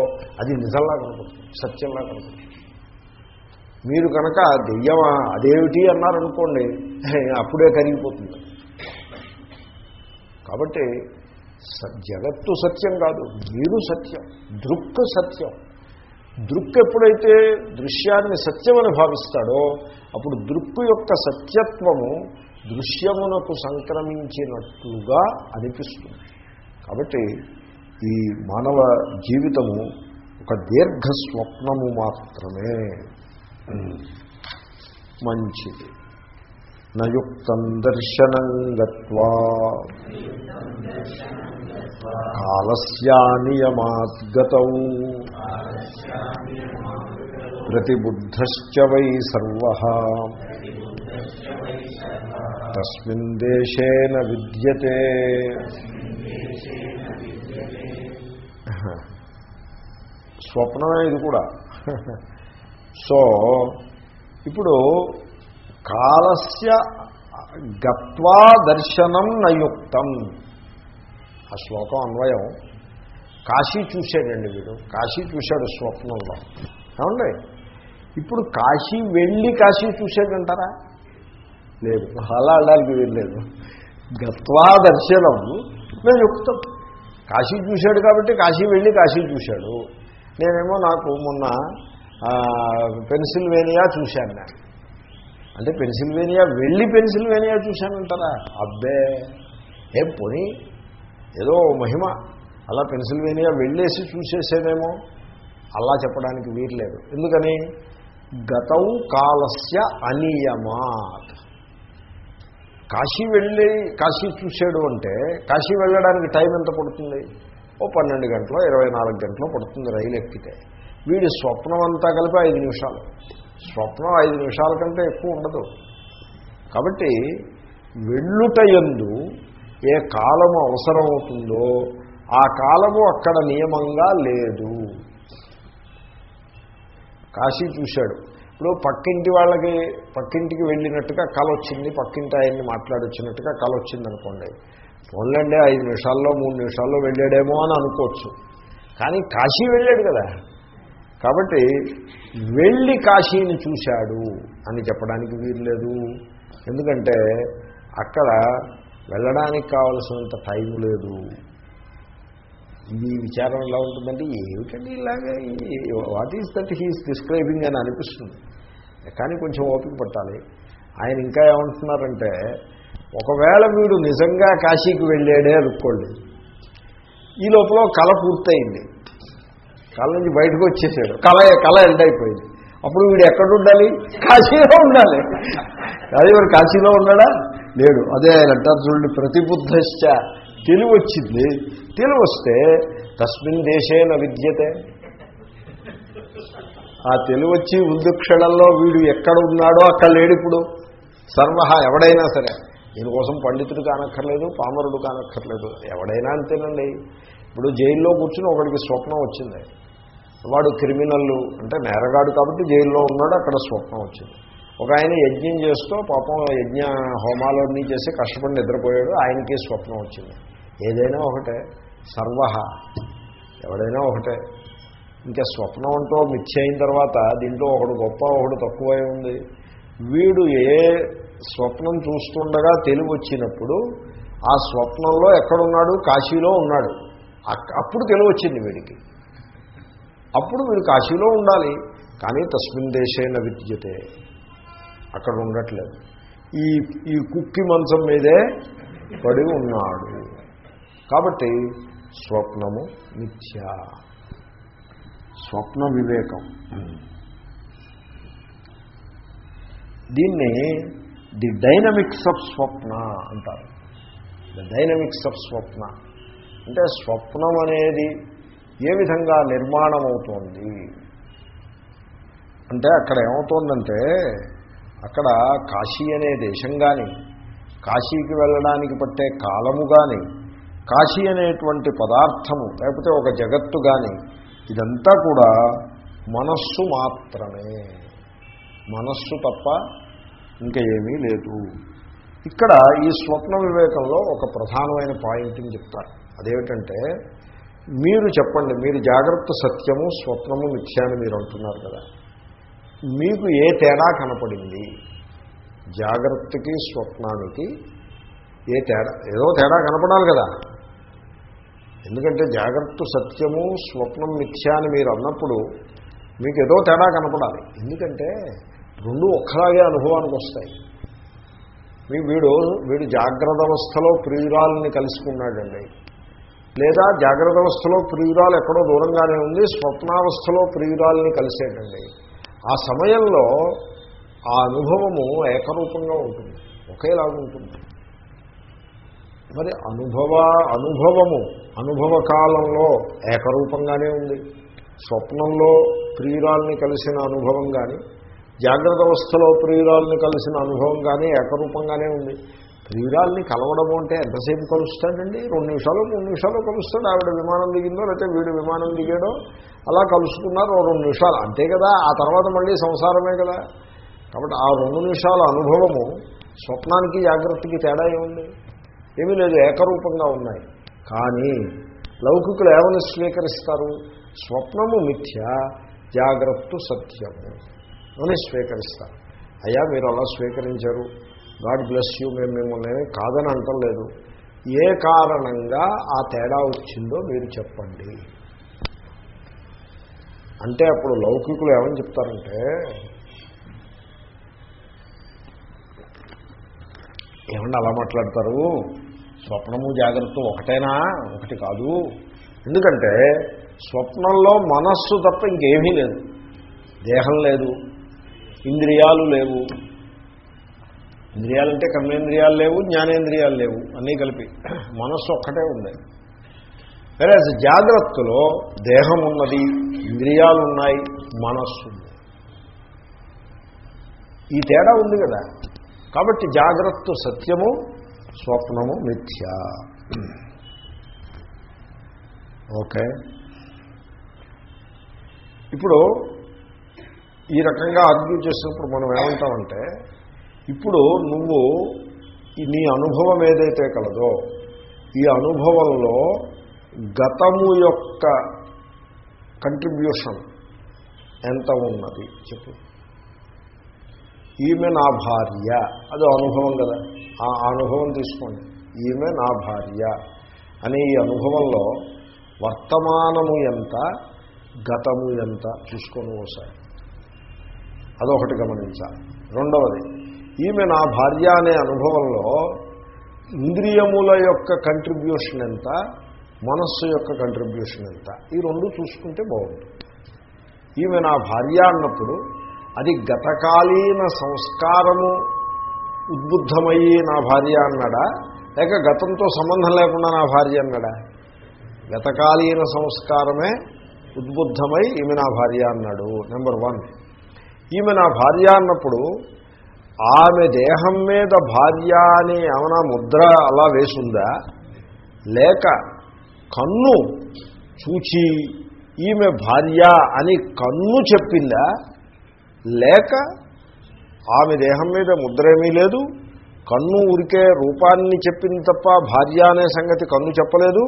అది నిజంలా కనపడుతుంది సత్యంలా కనపడుతుంది. మీరు కనుక దెయ్యమా అదేమిటి అన్నారనుకోండి అప్పుడే కరిగిపోతుంది. కాబట్టి జగత్తు సత్యం కాదు మీరు సత్యం దృక్ సత్యం. దృక్ ఎప్పుడైతే దృశ్యాన్ని సత్యమని భావిస్తాడో అప్పుడు దృక్కు యొక్క సత్యత్వము దృశ్యమునకు సంక్రమించినట్లుగా అనిపిస్తుంది. కాబట్టి ఈ మానవ జీవితము ఒక దీర్ఘ స్వప్నము మాత్రమే. మంచిది. నయుక్తం దర్శనం గత్వా. కాలస్యానియమాద్గత ప్రతిబుద్ధశ్చ వై సర్వ. తస్మిన్ దేశేన విద్యతే. స్వప్నమే ఇది కూడా. సో ఇప్పుడు కాలస్య గత్వా దర్శనం నయుక్తం. ఆ శ్లోకం అన్వయం. కాశీ చూశాడండి వీడు. కాశీ చూశాడు స్వప్నంలో. ఏమండి? ఇప్పుడు కాశీ వెళ్ళి కాశీ చూశాడంటారా? లేదు. అలా అనడానికి వీల్లేదు. గత్వా దర్శనం యుక్తం. కాశీ చూశాడు కాబట్టి కాశీ వెళ్ళి కాశీ చూశాడు. నేనేమో నాకు మొన్న పెన్సిల్వేనియా చూశాను నేను. అంటే పెన్సిల్వేనియా వెళ్ళి పెన్సిల్వేనియా చూశానంటారా? అబ్బే! ఏం పోనీ ఏదో మహిమ. అలా పెన్సిల్వేనియా వెళ్ళేసి చూసేసేదేమో అలా చెప్పడానికి వీర్లేదు ఎందుకని? గతం కాలస్య అనియమాత్. కాశీ వెళ్ళి కాశీ చూసాడు అంటే కాశీ వెళ్ళడానికి టైం ఎంత పడుతుంది? ఓ పన్నెండు గంటలో ఇరవై నాలుగు గంటలో పడుతుంది రైలు ఎక్కితే. వీడి స్వప్నం అంతా కలిపి ఐదు నిమిషాలు. స్వప్నం ఐదు నిమిషాల కంటే ఎక్కువ ఉండదు. కాబట్టి వెళ్ళుట ఎందు ఏ కాలము అవసరమవుతుందో ఆ కాలము అక్కడ నియమంగా లేదు. కాశీ చూశాడు. ఇప్పుడు పక్కింటి వాళ్ళకి పక్కింటికి వెళ్ళినట్టుగా కళ వచ్చింది పక్కింటి ఆయన్ని మాట్లాడొచ్చినట్టుగా కళ వచ్చింది అనుకోండి పోన్లండి ఐదు నిమిషాల్లో మూడు నిమిషాల్లో వెళ్ళాడేమో అని అనుకోవచ్చు. కానీ కాశీ వెళ్ళాడు కదా. కాబట్టి వెళ్ళి కాశీని చూశాడు అని చెప్పడానికి వీల్లేదు. ఎందుకంటే అక్కడ వెళ్ళడానికి కావలసినంత టైం లేదు. ఈ విచారం ఎలా ఉంటుందంటే ఏమిటండి ఇలాగే? What is that he's describing అని అనిపిస్తుంది. కానీ కొంచెం ఓపిక పట్టాలి. ఆయన ఇంకా ఏమంటున్నారంటే ఒకవేళ వీడు నిజంగా కాశీకి వెళ్ళాడే అనుకోండి ఈ లోపల కళ పూర్తయింది. కళ నుంచి బయటకు వచ్చేసాడు. కళ కళ ఎండ్ అయిపోయింది. అప్పుడు వీడు ఎక్కడ ఉండాలి? కాశీలో ఉండాలి. అదే మరి కాశీలో ఉన్నాడా? లేడు. అదే ఆయన అంటారు చూడండి ప్రతిబుద్ధశ్చ తెలివి వచ్చింది తెలివి వస్తే తస్మిన్ దేశేన విద్యతే. ఆ తెలివి వచ్చి ఉద్దుక్షణంలో వీడు ఎక్కడ ఉన్నాడో అక్కడ లేడు ఇప్పుడు. సర్వ ఎవడైనా సరే. దీనికోసం పండితుడు కానక్కర్లేదు పామరుడు కానక్కర్లేదు. ఎవడైనా అంతేనండి. ఇప్పుడు జైల్లో కూర్చుని ఒకడికి స్వప్నం వచ్చింది. వాడు క్రిమినల్ అంటే నేరగాడు కాబట్టి జైల్లో ఉన్నాడు అక్కడ స్వప్నం వచ్చింది. ఒక ఆయన యజ్ఞం చేస్తూ పాపం యజ్ఞ హోమాలన్నీ చేసి కష్టపడి నిద్రపోయాడు ఆయనకి స్వప్నం వచ్చింది. ఏదైనా ఒకటే. సర్వ. ఎవడైనా ఒకటే. ఇంకా స్వప్నం అంటూ అయిన తర్వాత దీంట్లో ఒకడు గొప్ప ఒకడు తక్కువై ఉంది. వీడు ఏ స్వప్నం చూస్తుండగా తెలివి వచ్చినప్పుడు ఆ స్వప్నంలో ఎక్కడున్నాడు? కాశీలో ఉన్నాడు. అప్పుడు తెలివి వచ్చింది వీడికి. అప్పుడు వీడు కాశీలో ఉండాలి. కానీ తస్మిన్ దేశైన విద్యతే. అక్కడ ఉండట్లేదు. ఈ ఈ కుక్కి మంచం మీదే పడి ఉన్నాడు. కాబట్టి స్వప్నము మిథ్య. స్వప్న వివేకం. దీన్ని ది డైనమిక్స్ ఆఫ్ స్వప్న అంటారు. The dynamics of swapna. అంటే స్వప్నం అనేది ఏ విధంగా నిర్మాణం అవుతోంది అంటే అక్కడ ఏమవుతోందంటే అక్కడ కాశీ అనే దేశం కానీ కాశీకి వెళ్ళడానికి పట్టే కాలము కానీ కాశీ అనేటువంటి పదార్థము లేకపోతే ఒక జగత్తు కానీ ఇదంతా కూడా మనస్సు మాత్రమే. మనస్సు తప్ప ఇంకా ఏమీ లేదు. ఇక్కడ ఈ స్వప్న వివేకంలో ఒక ప్రధానమైన పాయింట్ని చెప్తారు. అదేమిటంటే మీరు చెప్పండి మీరు జాగ్రత్త సత్యము స్వప్నము మిథ్య అని మీరు అంటున్నారు కదా. మీకు ఏ తేడా కనపడింది? జాగ్రత్తకి స్వప్నానికి ఏ తేడా? ఏదో తేడా కనపడాలి కదా. ఎందుకంటే జాగ్రత్త సత్యము స్వప్నం మిథ్య అని మీరు అన్నప్పుడు మీకు ఏదో తేడా కనపడాలి. ఎందుకంటే రెండు ఒక్కలాగే అనుభవానికి వస్తాయి. మీ వీడు వీడు జాగ్రత్త అవస్థలో ప్రియురాలని కలుసుకున్నాడండి. లేదా జాగ్రత్త అవస్థలో ప్రియురాలు ఎక్కడో దూరంగానే ఉంది స్వప్నావస్థలో ప్రియురాలని కలిసేటండి. ఆ సమయంలో ఆ అనుభవము ఏకరూపంగా ఉంటుంది. ఒకేలాగా ఉంటుంది మరి అనుభవ అనుభవము అనుభవ కాలంలో ఏకరూపంగానే ఉంది. స్వప్నంలో ప్రియురాల్ని కలిసిన అనుభవం కానీ జాగ్రత్త అవస్థలో ప్రియురాల్ని కలిసిన అనుభవం కానీ ఏకరూపంగానే ఉంది. ప్రియురాల్ని కలవడం అంటే ఎంతసేపు కలుస్తాడండి? రెండు నిమిషాలు మూడు నిమిషాలు కలుస్తాడు. ఆవిడ విమానం దిగిందో లేకపోతే వీడు విమానం దిగాడో అలా కలుసుకున్నారు రెండు నిమిషాలు. అంతే కదా ఆ తర్వాత మళ్ళీ సంసారమే కదా. కాబట్టి ఆ రెండు నిమిషాల అనుభవము స్వప్నానికి జాగ్రత్తకి తేడా ఏముంది? ఏమీ లేదు ఏకరూపంగా ఉన్నాయి. కానీ లౌకికులు ఏమని స్వీకరిస్తారు? స్వప్నము మిథ్య జాగ్రత్త సత్యము అని స్వీకరిస్తారు. అయ్యా మీరు అలా స్వీకరించారు. గాడ్ బ్లెస్ యూ మేము మిమ్మల్ని కాదని అంటలేదు. ఏ కారణంగా ఆ తేడా వచ్చిందో మీరు చెప్పండి. అంటే అప్పుడు లౌకికులు ఏమని చెప్తారంటే ఏమన్నా అలా మాట్లాడతారు? స్వప్నము జాగ్రత్త ఒకటేనా? ఒకటి కాదు. ఎందుకంటే స్వప్నంలో మనస్సు తప్ప ఇంకేమీ లేదు. దేహం లేదు. ఇంద్రియాలు లేవు. ఇంద్రియాలంటే కర్మేంద్రియాలు లేవు జ్ఞానేంద్రియాలు లేవు. అన్నీ కలిపి మనస్సు ఒక్కటే ఉంది. వేరే జాగ్రత్తలో దేహం ఉన్నది ఇంద్రియాలు ఉన్నాయి మనస్సు ఉంది. ఈ తేడా ఉంది కదా. కాబట్టి జాగ్రత్త సత్యము స్వప్నము మిథ్య. ఓకే. ఇప్పుడు ఈ రకంగా ఆర్గ్యూ చేసినప్పుడు మనం ఏమంటామంటే ఇప్పుడు నువ్వు నీ అనుభవం ఏదైతే కలదో ఈ అనుభవంలో గతము యొక్క కంట్రిబ్యూషన్ ఎంత ఉన్నది? చెప్పు. ఈమె నా భార్య. అది అనుభవం కదా. ఆ అనుభవం తీసుకోండి. ఈమె నా భార్య. అనే ఈ అనుభవంలో వర్తమానము ఎంత గతము ఎంత చూసుకొని ఒకసారి అదొకటి గమనించాలి. రెండవది ఈమె నా భార్య అనే అనుభవంలో ఇంద్రియముల యొక్క కంట్రిబ్యూషన్ ఎంత మనస్సు యొక్క కంట్రిబ్యూషన్ ఎంత. ఈ రెండు చూసుకుంటే బాగుంటుంది. ఈమె నా భార్య అన్నప్పుడు అది గతకాలీన సంస్కారము ఉద్బుద్ధమయ్యి నా భార్య అన్నాడా? లేక గతంతో సంబంధం లేకుండా నా భార్య అన్నాడా? గతకాలీన సంస్కారమే ఉద్బుద్ధమై ఈమె నా భార్య అన్నాడు నెంబర్ వన్. ఈమె నా భార్య అన్నప్పుడు ఆమె దేహం మీద భార్య అని ఏమైనా ముద్ర అలా వేసుందా? లేక కన్ను చూచి ఈమె భార్య అని కన్ను చెప్పిందా? లేక ఆమె దేహం మీద ముద్రేమీ లేదు కన్ను ఉరికే రూపాన్ని చెప్పింది తప్ప భార్య అనే సంగతి కన్ను చెప్పలేదు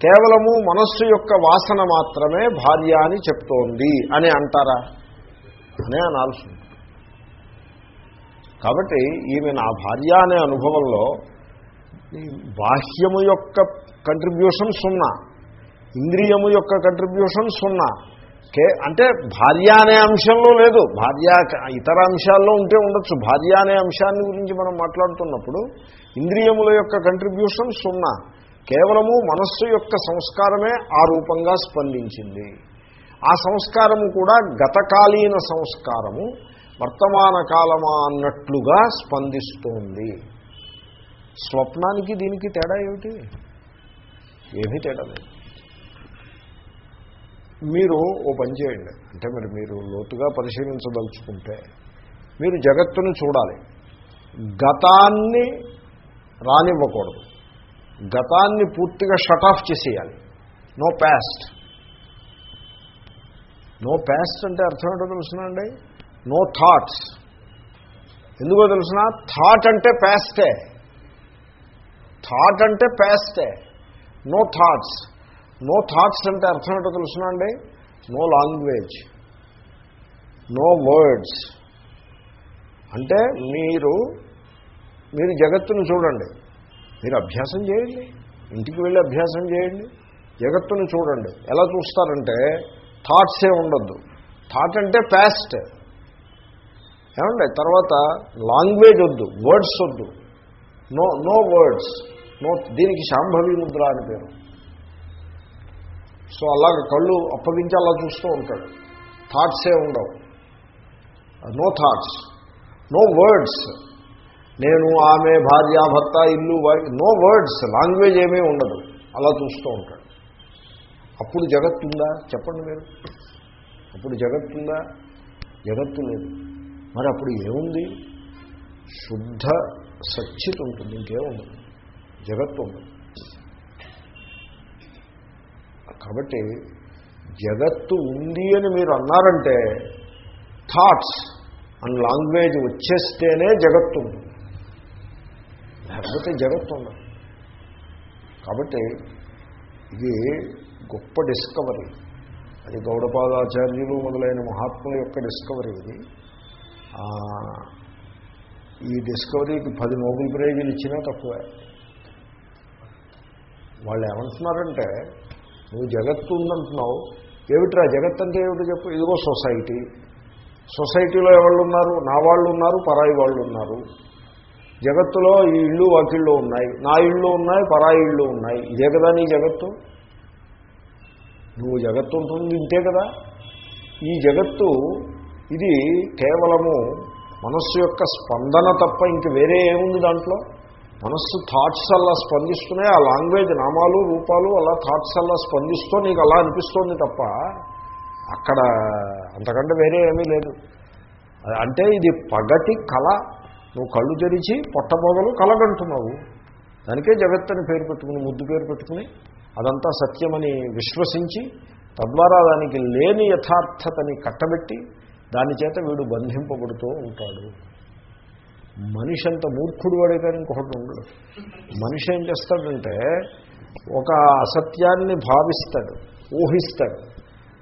కేవలము మనస్సు యొక్క వాసన మాత్రమే భార్య అని చెప్తోంది అని అంటారా? అనే అనాల్సి కాబట్టి ఈమె నా భార్య అనే అనుభవంలో బాహ్యము యొక్క కంట్రిబ్యూషన్ సున్నా ఇంద్రియము యొక్క కంట్రిబ్యూషన్ సున్నా కే అంటే భార్య అనే అంశంలో లేదు. భార్య ఇతర అంశాల్లో ఉంటే ఉండొచ్చు. భార్య అనే అంశాన్ని గురించి మనం మాట్లాడుతున్నప్పుడు ఇంద్రియముల యొక్క కంట్రిబ్యూషన్ సున్నా. కేవలము మనస్సు యొక్క సంస్కారమే ఆ రూపంగా స్పందించింది. ఆ సంస్కారము కూడా గతకాలీన సంస్కారము వర్తమాన కాలమా అన్నట్లుగా స్పందిస్తోంది. స్వప్నానికి దీనికి తేడా ఏమిటి? ఏమీ తేడా లేదు. మీరు ఓ పని చేయండి. అంటే మరి మీరు లోతుగా పరిశీలించదలుచుకుంటే మీరు జగత్తును చూడాలి. గతాన్ని రానివ్వకూడదు. గతాన్ని పూర్తిగా షట్ ఆఫ్ చేసేయాలి. నో ప్యాస్ట్ నో ప్యాస్ట్ అంటే అర్థం ఏంటో తెలుసునండి నో థాట్స్ ఎందుకో తెలుసిన? థాట్ అంటే ప్యాస్టే థాట్ అంటే ప్యాస్టే నో థాట్స్ నో థాట్స్ అంటే అర్థం ఏంటో తెలుసునండి నో లాంగ్వేజ్ నో వర్డ్స్ అంటే మీరు మీరు జగత్తును చూడండి. మీరు అభ్యాసం చేయండి. ఇంటికి వెళ్ళి అభ్యాసం చేయండి. జగత్తును చూడండి. ఎలా చూస్తారంటే థాట్సే ఉండొద్దు. థాట్ అంటే ప్యాస్ట్ ఏమండి? తర్వాత లాంగ్వేజ్ వద్దు. వర్డ్స్ వద్దు. నో నో వర్డ్స్ నో దీనికి శాంభవి ముద్ర అని పేరు. సో అలాగ కళ్ళు అప్పగించి అలా చూస్తూ ఉంటాడు. థాట్సే ఉండవు. నో థాట్స్ నో వర్డ్స్ నేను ఆమె భార్య భర్త ఇల్లు నో వర్డ్స్ లాంగ్వేజ్ ఏమీ ఉండదు. అలా చూస్తూ ఉంటాడు. అప్పుడు జగత్తుందా చెప్పండి మీరు. అప్పుడు జగత్తుందా జగత్తు లేదు. మరి అప్పుడు ఏముంది? శుద్ధ సచ్చిత ఉంటుంది. ఇంకేముంది జగత్తు ఉంటుంది కాబట్టి జగత్తు ఉంది అని మీరు అన్నారంటే థాట్స్ అండ్ లాంగ్వేజ్ వచ్చేస్తేనే జగత్తు ఉంది. లేకపోతే జగత్తు ఉండదు. కాబట్టి ఇది గొప్ప డిస్కవరీ అది గౌడపాదాచార్యులు మొదలైన మహాత్ముల యొక్క డిస్కవరీ ఇది. ఈ డిస్కవరీకి పది నోబెల్ ప్రైజులు ఇచ్చినా తక్కువే. వాళ్ళు ఏమంటున్నారంటే నువ్వు జగత్తు ఉందంటున్నావు. ఏమిట్రా జగత్ అంటే ఏమిటి చెప్పు. ఇదిగో సొసైటీ. సొసైటీలో ఎవళ్ళు ఉన్నారు నా వాళ్ళు ఉన్నారు పరాయి వాళ్ళు ఉన్నారు జగత్తులో ఈ ఇళ్ళు వాకిళ్ళు ఉన్నాయి. నా ఇళ్ళు ఉన్నాయి పరాయి ఇళ్ళు ఉన్నాయి. ఇదే కదా నీ జగత్తు? నువ్వు జగత్తు ఉంటుంది ఇంతే కదా? ఈ జగత్తు ఇది కేవలము మనస్సు యొక్క స్పందన తప్ప ఇంక వేరే ఏముంది దాంట్లో? మనస్సు థాట్స్ అలా స్పందిస్తున్నాయి ఆ లాంగ్వేజ్ నామాలు రూపాలు అలా థాట్స్ అలా స్పందిస్తూ నీకు అలా అనిపిస్తోంది తప్ప అక్కడ అంతకంటే వేరే ఏమీ లేదు. అంటే ఇది పగటి కళ. నువ్వు కళ్ళు తెరిచి పొట్టబొగలు కలగంటున్నావు. దానికే జగత్తని పేరు పెట్టుకుని ముద్దు పేరు పెట్టుకుని అదంతా సత్యమని విశ్వసించి తద్వారా దానికి లేని యథార్థతని కట్టబెట్టి దాని చేత వీడు బంధింపబడుతూ ఉంటాడు. మనిషి అంత మూర్ఖుడు వాడే కానీ ఇంకొకటి ఉండడు. మనిషి ఏం చేస్తాడంటే ఒక అసత్యాన్ని భావిస్తాడు ఊహిస్తాడు.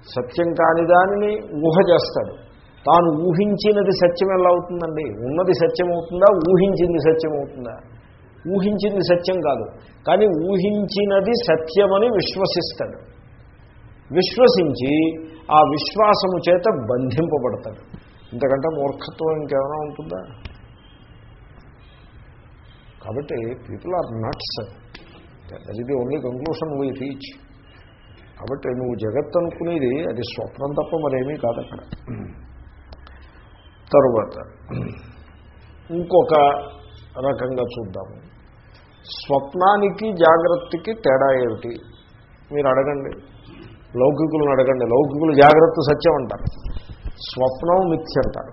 సత్యం కాని దానిని ఊహ చేస్తాడు. తాను ఊహించినది సత్యం ఎలా అవుతుందండి? ఉన్నది సత్యం అవుతుందా? ఊహించింది సత్యం అవుతుందా? ఊహించింది సత్యం కాదు. కానీ ఊహించినది సత్యమని విశ్వసిస్తాడు. విశ్వసించి ఆ విశ్వాసము చేత బంధింపబడతాడు. ఇంతకంటే మూర్ఖత్వం ఇంకేమైనా ఉంటుందా? కాబట్టి పీపుల్ ఆర్ నట్స్ దట్ ఇది ఓన్లీ కంక్లూషన్ వీ రీచ్ కాబట్టి నువ్వు జగత్ అనుకునేది అది స్వప్నం తప్ప మరేమీ కాదు అక్కడ. తరువాత ఇంకొక రకంగా చూద్దాము. స్వప్నానికి జాగ్రత్తకి తేడా ఏమిటి? మీరు అడగండి. లౌకికులను అడగండి. లౌకికులు జాగ్రత్త సత్యం అంటారు. స్వప్నం మిథ్య అంటారు.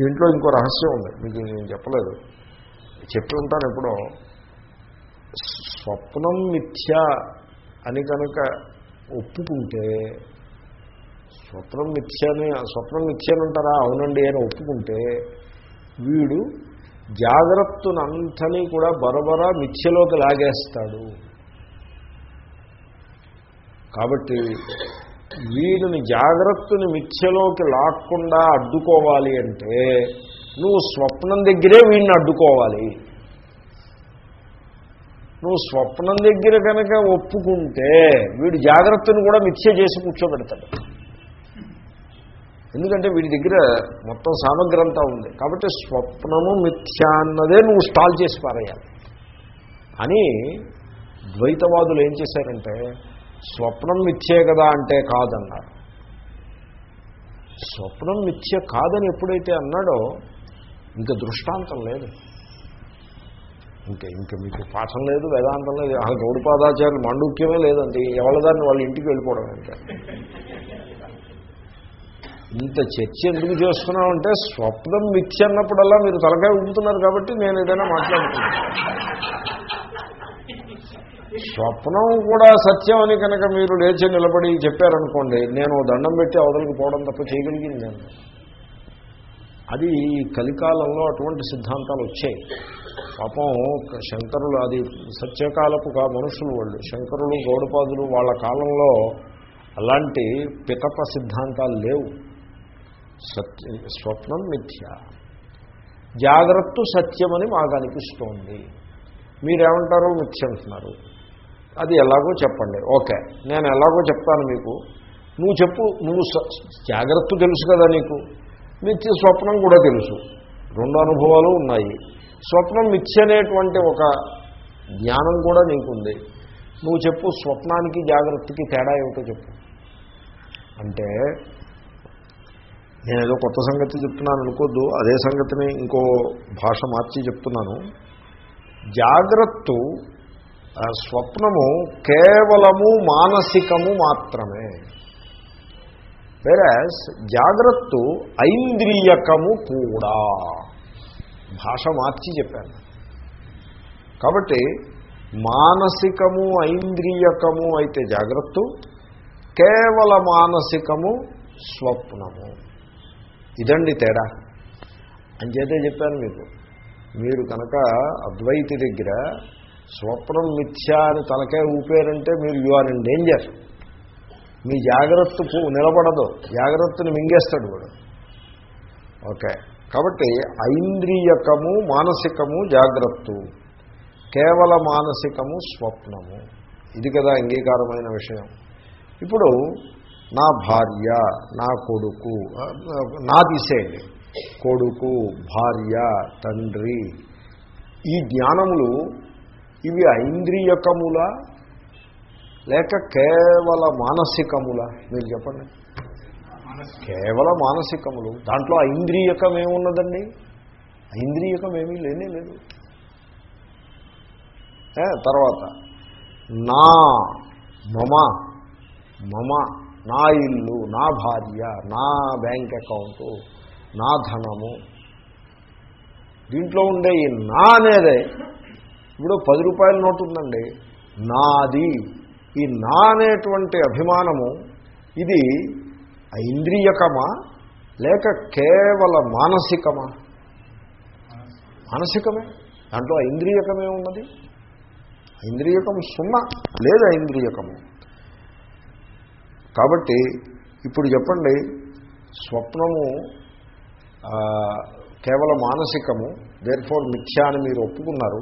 దీంట్లో ఇంకో రహస్యం ఉంది. మీకు నేను చెప్పలేదు. చెప్పి ఉంటాను ఎప్పుడో. స్వప్నం మిథ్య అని కనుక ఒప్పుకుంటే స్వప్నం మిథ్యని స్వప్నం మిథ్యనంటారా? అవునండి అని ఒప్పుకుంటే వీడు జాగ్రత్తనంతని కూడా బరబరా మిథ్యలోకి లాగేస్తాడు. కాబట్టి వీడిని జాగ్రత్తని మిథ్యలోకి లాక్కుండా అడ్డుకోవాలి అంటే నువ్వు స్వప్నం దగ్గరే వీడిని అడ్డుకోవాలి. నువ్వు స్వప్నం దగ్గర కనుక ఒప్పుకుంటే వీడు జాగ్రత్తను కూడా మిథ్య చేసి కూర్చోబెడతాడు. ఎందుకంటే వీడి దగ్గర మొత్తం సామగ్రి అంతా ఉంది. కాబట్టి స్వప్నము మిథ్య అన్నదే నువ్వు స్టాల్ చేసి పారేయాలి. అని ద్వైతవాదులు ఏం చేశారంటే స్వప్నం మిథ్యే కదా అంటే కాదన్నారు. స్వప్నం మిథ్య కాదని ఎప్పుడైతే అన్నాడో ఇంకా దృష్టాంతం లేదు. ఇంకా ఇంకా మీకు పాఠం లేదు వేదాంతం లేదు ఆ గౌడపాదాచార్యులు మాండూక్యమే లేదండి. ఎవరిదాన్ని వాళ్ళ ఇంటికి వెళ్ళిపోవడం అంటే. ఇంత చర్చ ఎందుకు చేస్తున్నామంటే స్వప్నం మిథ్య అన్నప్పుడల్లా మీరు తలకాయ ఊపుతున్నారు కాబట్టి నేను ఏదైనా మాట్లాడుతున్నాను. స్వప్నం కూడా సత్యం అని కనుక మీరు లేచి నిలబడి చెప్పారనుకోండి నేను దండం పెట్టి అవతలికి పోవడం తప్ప చేయగలిగింది నేను అది ఈ కలికాలంలో అటువంటి సిద్ధాంతాలు వచ్చాయి. పాపం శంకరులు అది సత్యకాలపు కా మనుషులు వాళ్ళు శంకరులు గౌడపాదులు వాళ్ళ కాలంలో అలాంటి పికప సిద్ధాంతాలు లేవు. సత్య స్వప్నం మిథ్య. జాగ్రత్త సత్యమని మాకు అనిపిస్తోంది. మీరేమంటారు మిథ్య అంటున్నారు. అది ఎలాగో చెప్పండి. ఓకే నేను ఎలాగో చెప్తాను మీకు. నువ్వు చెప్పు నువ్వు జాగ్రత్త తెలుసు కదా నీకు. మిథ్య స్వప్నం కూడా తెలుసు. రెండు అనుభవాలు ఉన్నాయి. స్వప్నం మిథ్య అనేటువంటి ఒక జ్ఞానం కూడా నీకుంది. నువ్వు చెప్పు స్వప్నానికి జాగ్రత్తకి తేడా ఏమిటో చెప్పు. అంటే నేను ఏదో కొత్త సంగతి చెప్తున్నాను అనుకోద్దు. అదే సంగతిని ఇంకో భాష మార్చి చెప్తున్నాను. జాగ్రత్త స్వప్నము కేవలము మానసికము మాత్రమే. వేరాస్ జాగ్రత్త ఐంద్రియకము కూడా. భాష మార్చి చెప్పాను కాబట్టి మానసికము ఐంద్రియకము అయితే జాగ్రత్త కేవల మానసికము స్వప్నము. ఇదండి తేడా. అంచేతే చెప్పాను మీకు మీరు కనుక అద్వైతి దగ్గర స్వప్నం మిథ్యా అని తలకే ఊపారంటే మీరు యు ఆర్ ఇన్ డేంజర్. మీ జాగ్రత్త నిలబడదు. జాగ్రత్తని మింగేస్తాడు వాడు. ఓకే. కాబట్టి ఐంద్రియకము మానసికము జాగ్రత్త. కేవల మానసికము స్వప్నము. ఇది కదా అంగీకారమైన విషయం. ఇప్పుడు నా భార్య నా కొడుకు నా తీసేయండి కొడుకు భార్య తండ్రి ఈ జ్ఞానములు ఇవి ఐంద్రియకముల లేక కేవల మానసికముల మీరు చెప్పండి. కేవల మానసికములు. దాంట్లో ఐంద్రియకం ఏమున్నదండి? ఐంద్రియకం ఏమీ లేనే లేదు. తర్వాత నా మమ మమ నా ఇల్లు నా భార్య నా బ్యాంక్ అకౌంటు నా ధనము. దీంట్లో ఉండే ఈ నా అనేదే. ఇప్పుడు పది రూపాయల నోటు ఉందండి. నాది. ఈ నా అనేటువంటి అభిమానము ఇది ఐంద్రియకమా లేక కేవల మానసికమా? మానసికమే. దాంట్లో ఐంద్రియకమే ఉన్నది. ఐంద్రియకం సున్నా లేదు ఐంద్రియకము కాబట్టి ఇప్పుడు చెప్పండి స్వప్నము కేవల కేవలం మానసికము దేర్ ఫోర్ మిథ్య అని మీరు ఒప్పుకున్నారు.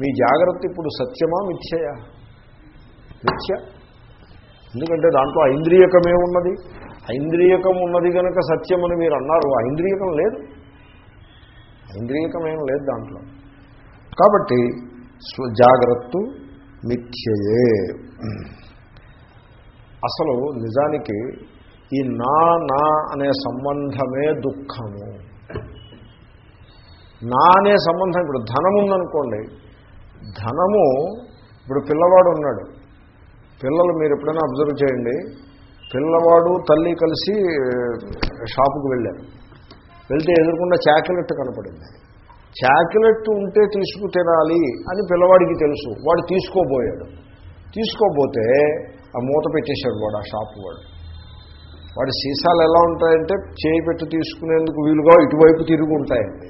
మీ జాగ్రత్త ఇప్పుడు సత్యమా మిథ్యయా? మిథ్య ఎందుకంటే దాంట్లో ఐంద్రియకమే ఉన్నది. ఐంద్రియకం ఉన్నది కనుక సత్యమని మీరు అన్నారు ఐంద్రియకం లేదు. ఐంద్రియకమేం లేదు దాంట్లో. కాబట్టి జాగ్రత్త మిథ్యయే. అసలు నిజానికి ఈ నా నా అనే సంబంధమే దుఃఖము. నా అనే సంబంధం ఇప్పుడు ధనం ఉందనుకోండి ధనము ఇప్పుడు పిల్లవాడు ఉన్నాడు పిల్లలు మీరు ఎప్పుడైనా అబ్జర్వ్ చేయండి పిల్లవాడు తల్లి కలిసి షాపుకు వెళ్ళారు. వెళ్తే ఎదురుకుండా చాక్లెట్ కనపడింది. చాకిలెట్ ఉంటే తీసుకు తినాలి అని పిల్లవాడికి తెలుసు. వాడు తీసుకోబోయాడు. తీసుకోబోతే ఆ మూత పెట్టేశాడు వాడు ఆ షాపు వాడు. వాడి సీసాలు ఎలా ఉంటాయంటే చేయి పెట్టి తీసుకునేందుకు వీలుగా ఇటువైపు తిరిగి ఉంటాయండి.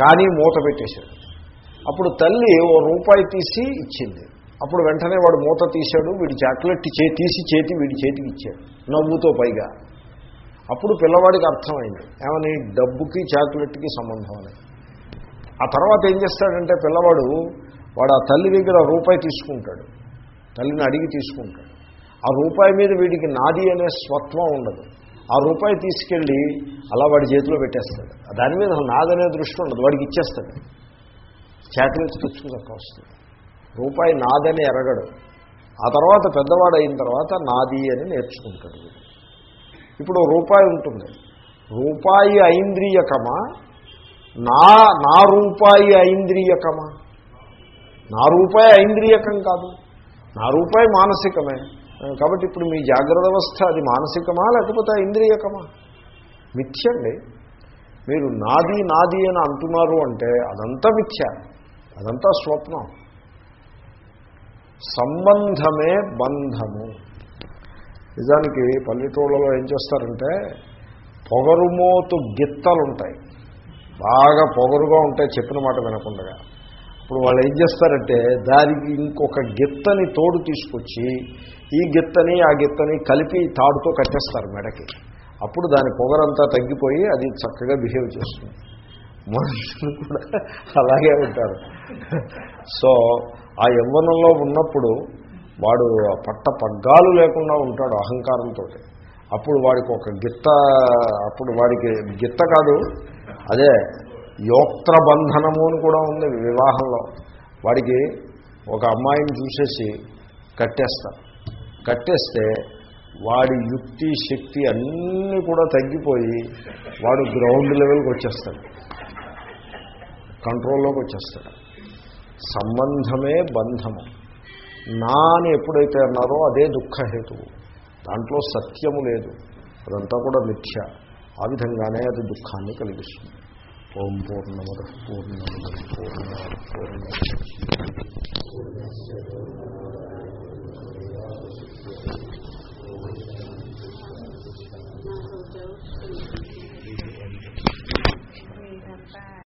కానీ మూత పెట్టేశాడు. అప్పుడు తల్లి ఓ రూపాయి తీసి ఇచ్చింది. అప్పుడు వెంటనే వాడు మూత తీశాడు వీడి చాక్లెట్ చే తీసి చేతి వీడి చేతికి ఇచ్చాడు నవ్వుతో పైగా. అప్పుడు పిల్లవాడికి అర్థమైంది ఏమని? డబ్బుకి చాక్లెట్కి సంబంధం అని. ఆ తర్వాత ఏం చేస్తాడంటే పిల్లవాడు వాడు ఆ తల్లి దగ్గర రూపాయి తీసుకుంటాడు తల్లిని అడిగి తీసుకుంటాడు. ఆ రూపాయి మీద వీడికి నాది అనే స్వత్వం ఉండదు. ఆ రూపాయి తీసుకెళ్ళి అలా వాడి చేతిలో పెట్టేస్తాడు. దాని మీద నాదనే దృష్టి ఉండదు వాడికి ఇచ్చేస్తాడు. చాక్లెట్స్ తెచ్చుకున్నాక వస్తుంది. రూపాయి నాదని ఎరగడు. ఆ తర్వాత పెద్దవాడు అయిన తర్వాత నాది అని నేర్చుకుంటాడు ఇప్పుడు రూపాయి ఉంటుంది. రూపాయి ఐంద్రియకమా? నా నా రూపాయి ఐంద్రియకమా? నా రూపాయి ఐంద్రియకం కాదు. నా రూపాయి మానసికమే. కాబట్టి ఇప్పుడు మీ జాగ్రత్త అవస్థ అది మానసికమా లేకపోతే ఇంద్రియకమా మిథ్యండి. మీరు నాది నాది అని అంటున్నారు అంటే అదంతా మిథ్య. అదంతా స్వప్నం. సంబంధమే బంధము. నిజానికి పల్లెటూళ్ళలో ఏం చేస్తారంటే పొగరుమోతు గిత్తలు ఉంటాయి బాగా పొగరుగా ఉంటాయి చెప్పిన మాట వినకుండా ఇప్పుడు వాళ్ళు ఏం చేస్తారంటే దానికి ఇంకొక గిత్తని తోడు తీసుకొచ్చి ఈ గిత్తని ఆ గిత్తని కలిపి తాడుతో కట్టేస్తారు మెడకి. అప్పుడు దాని పొగరంతా తగ్గిపోయి అది చక్కగా బిహేవ్ చేస్తుంది. మనుషులు కూడా అలాగే ఉంటారు. సో ఆ యవ్వనంలో ఉన్నప్పుడు వాడు పట్ట పగ్గాలు లేకుండా ఉంటాడు అహంకారంతో అప్పుడు వాడికి ఒక గిత్త అప్పుడు వాడికి గిత్త కాదు అదే యోక్త్ర బంధనము అని కూడా ఉంది వివాహంలో. వాడికి ఒక అమ్మాయిని చూసేసి కట్టేస్తారు కట్టేస్తే వాడి యుక్తి శక్తి అన్నీ కూడా తగ్గిపోయి వాడు గ్రౌండ్ లెవెల్కి వచ్చేస్తాడు. కంట్రోల్లోకి వచ్చేస్తాడు. సంబంధమే బంధము. నా అని ఎప్పుడైతే అన్నారో అదే దుఃఖహేతువు. దాంట్లో సత్యము లేదు. అదంతా కూడా మిథ్య. ఆ విధంగానే అది దుఃఖాన్ని కలిగిస్తుంది. ఓం పూర్ణమద పూర్ణమద పూర్ణ పూర్ణ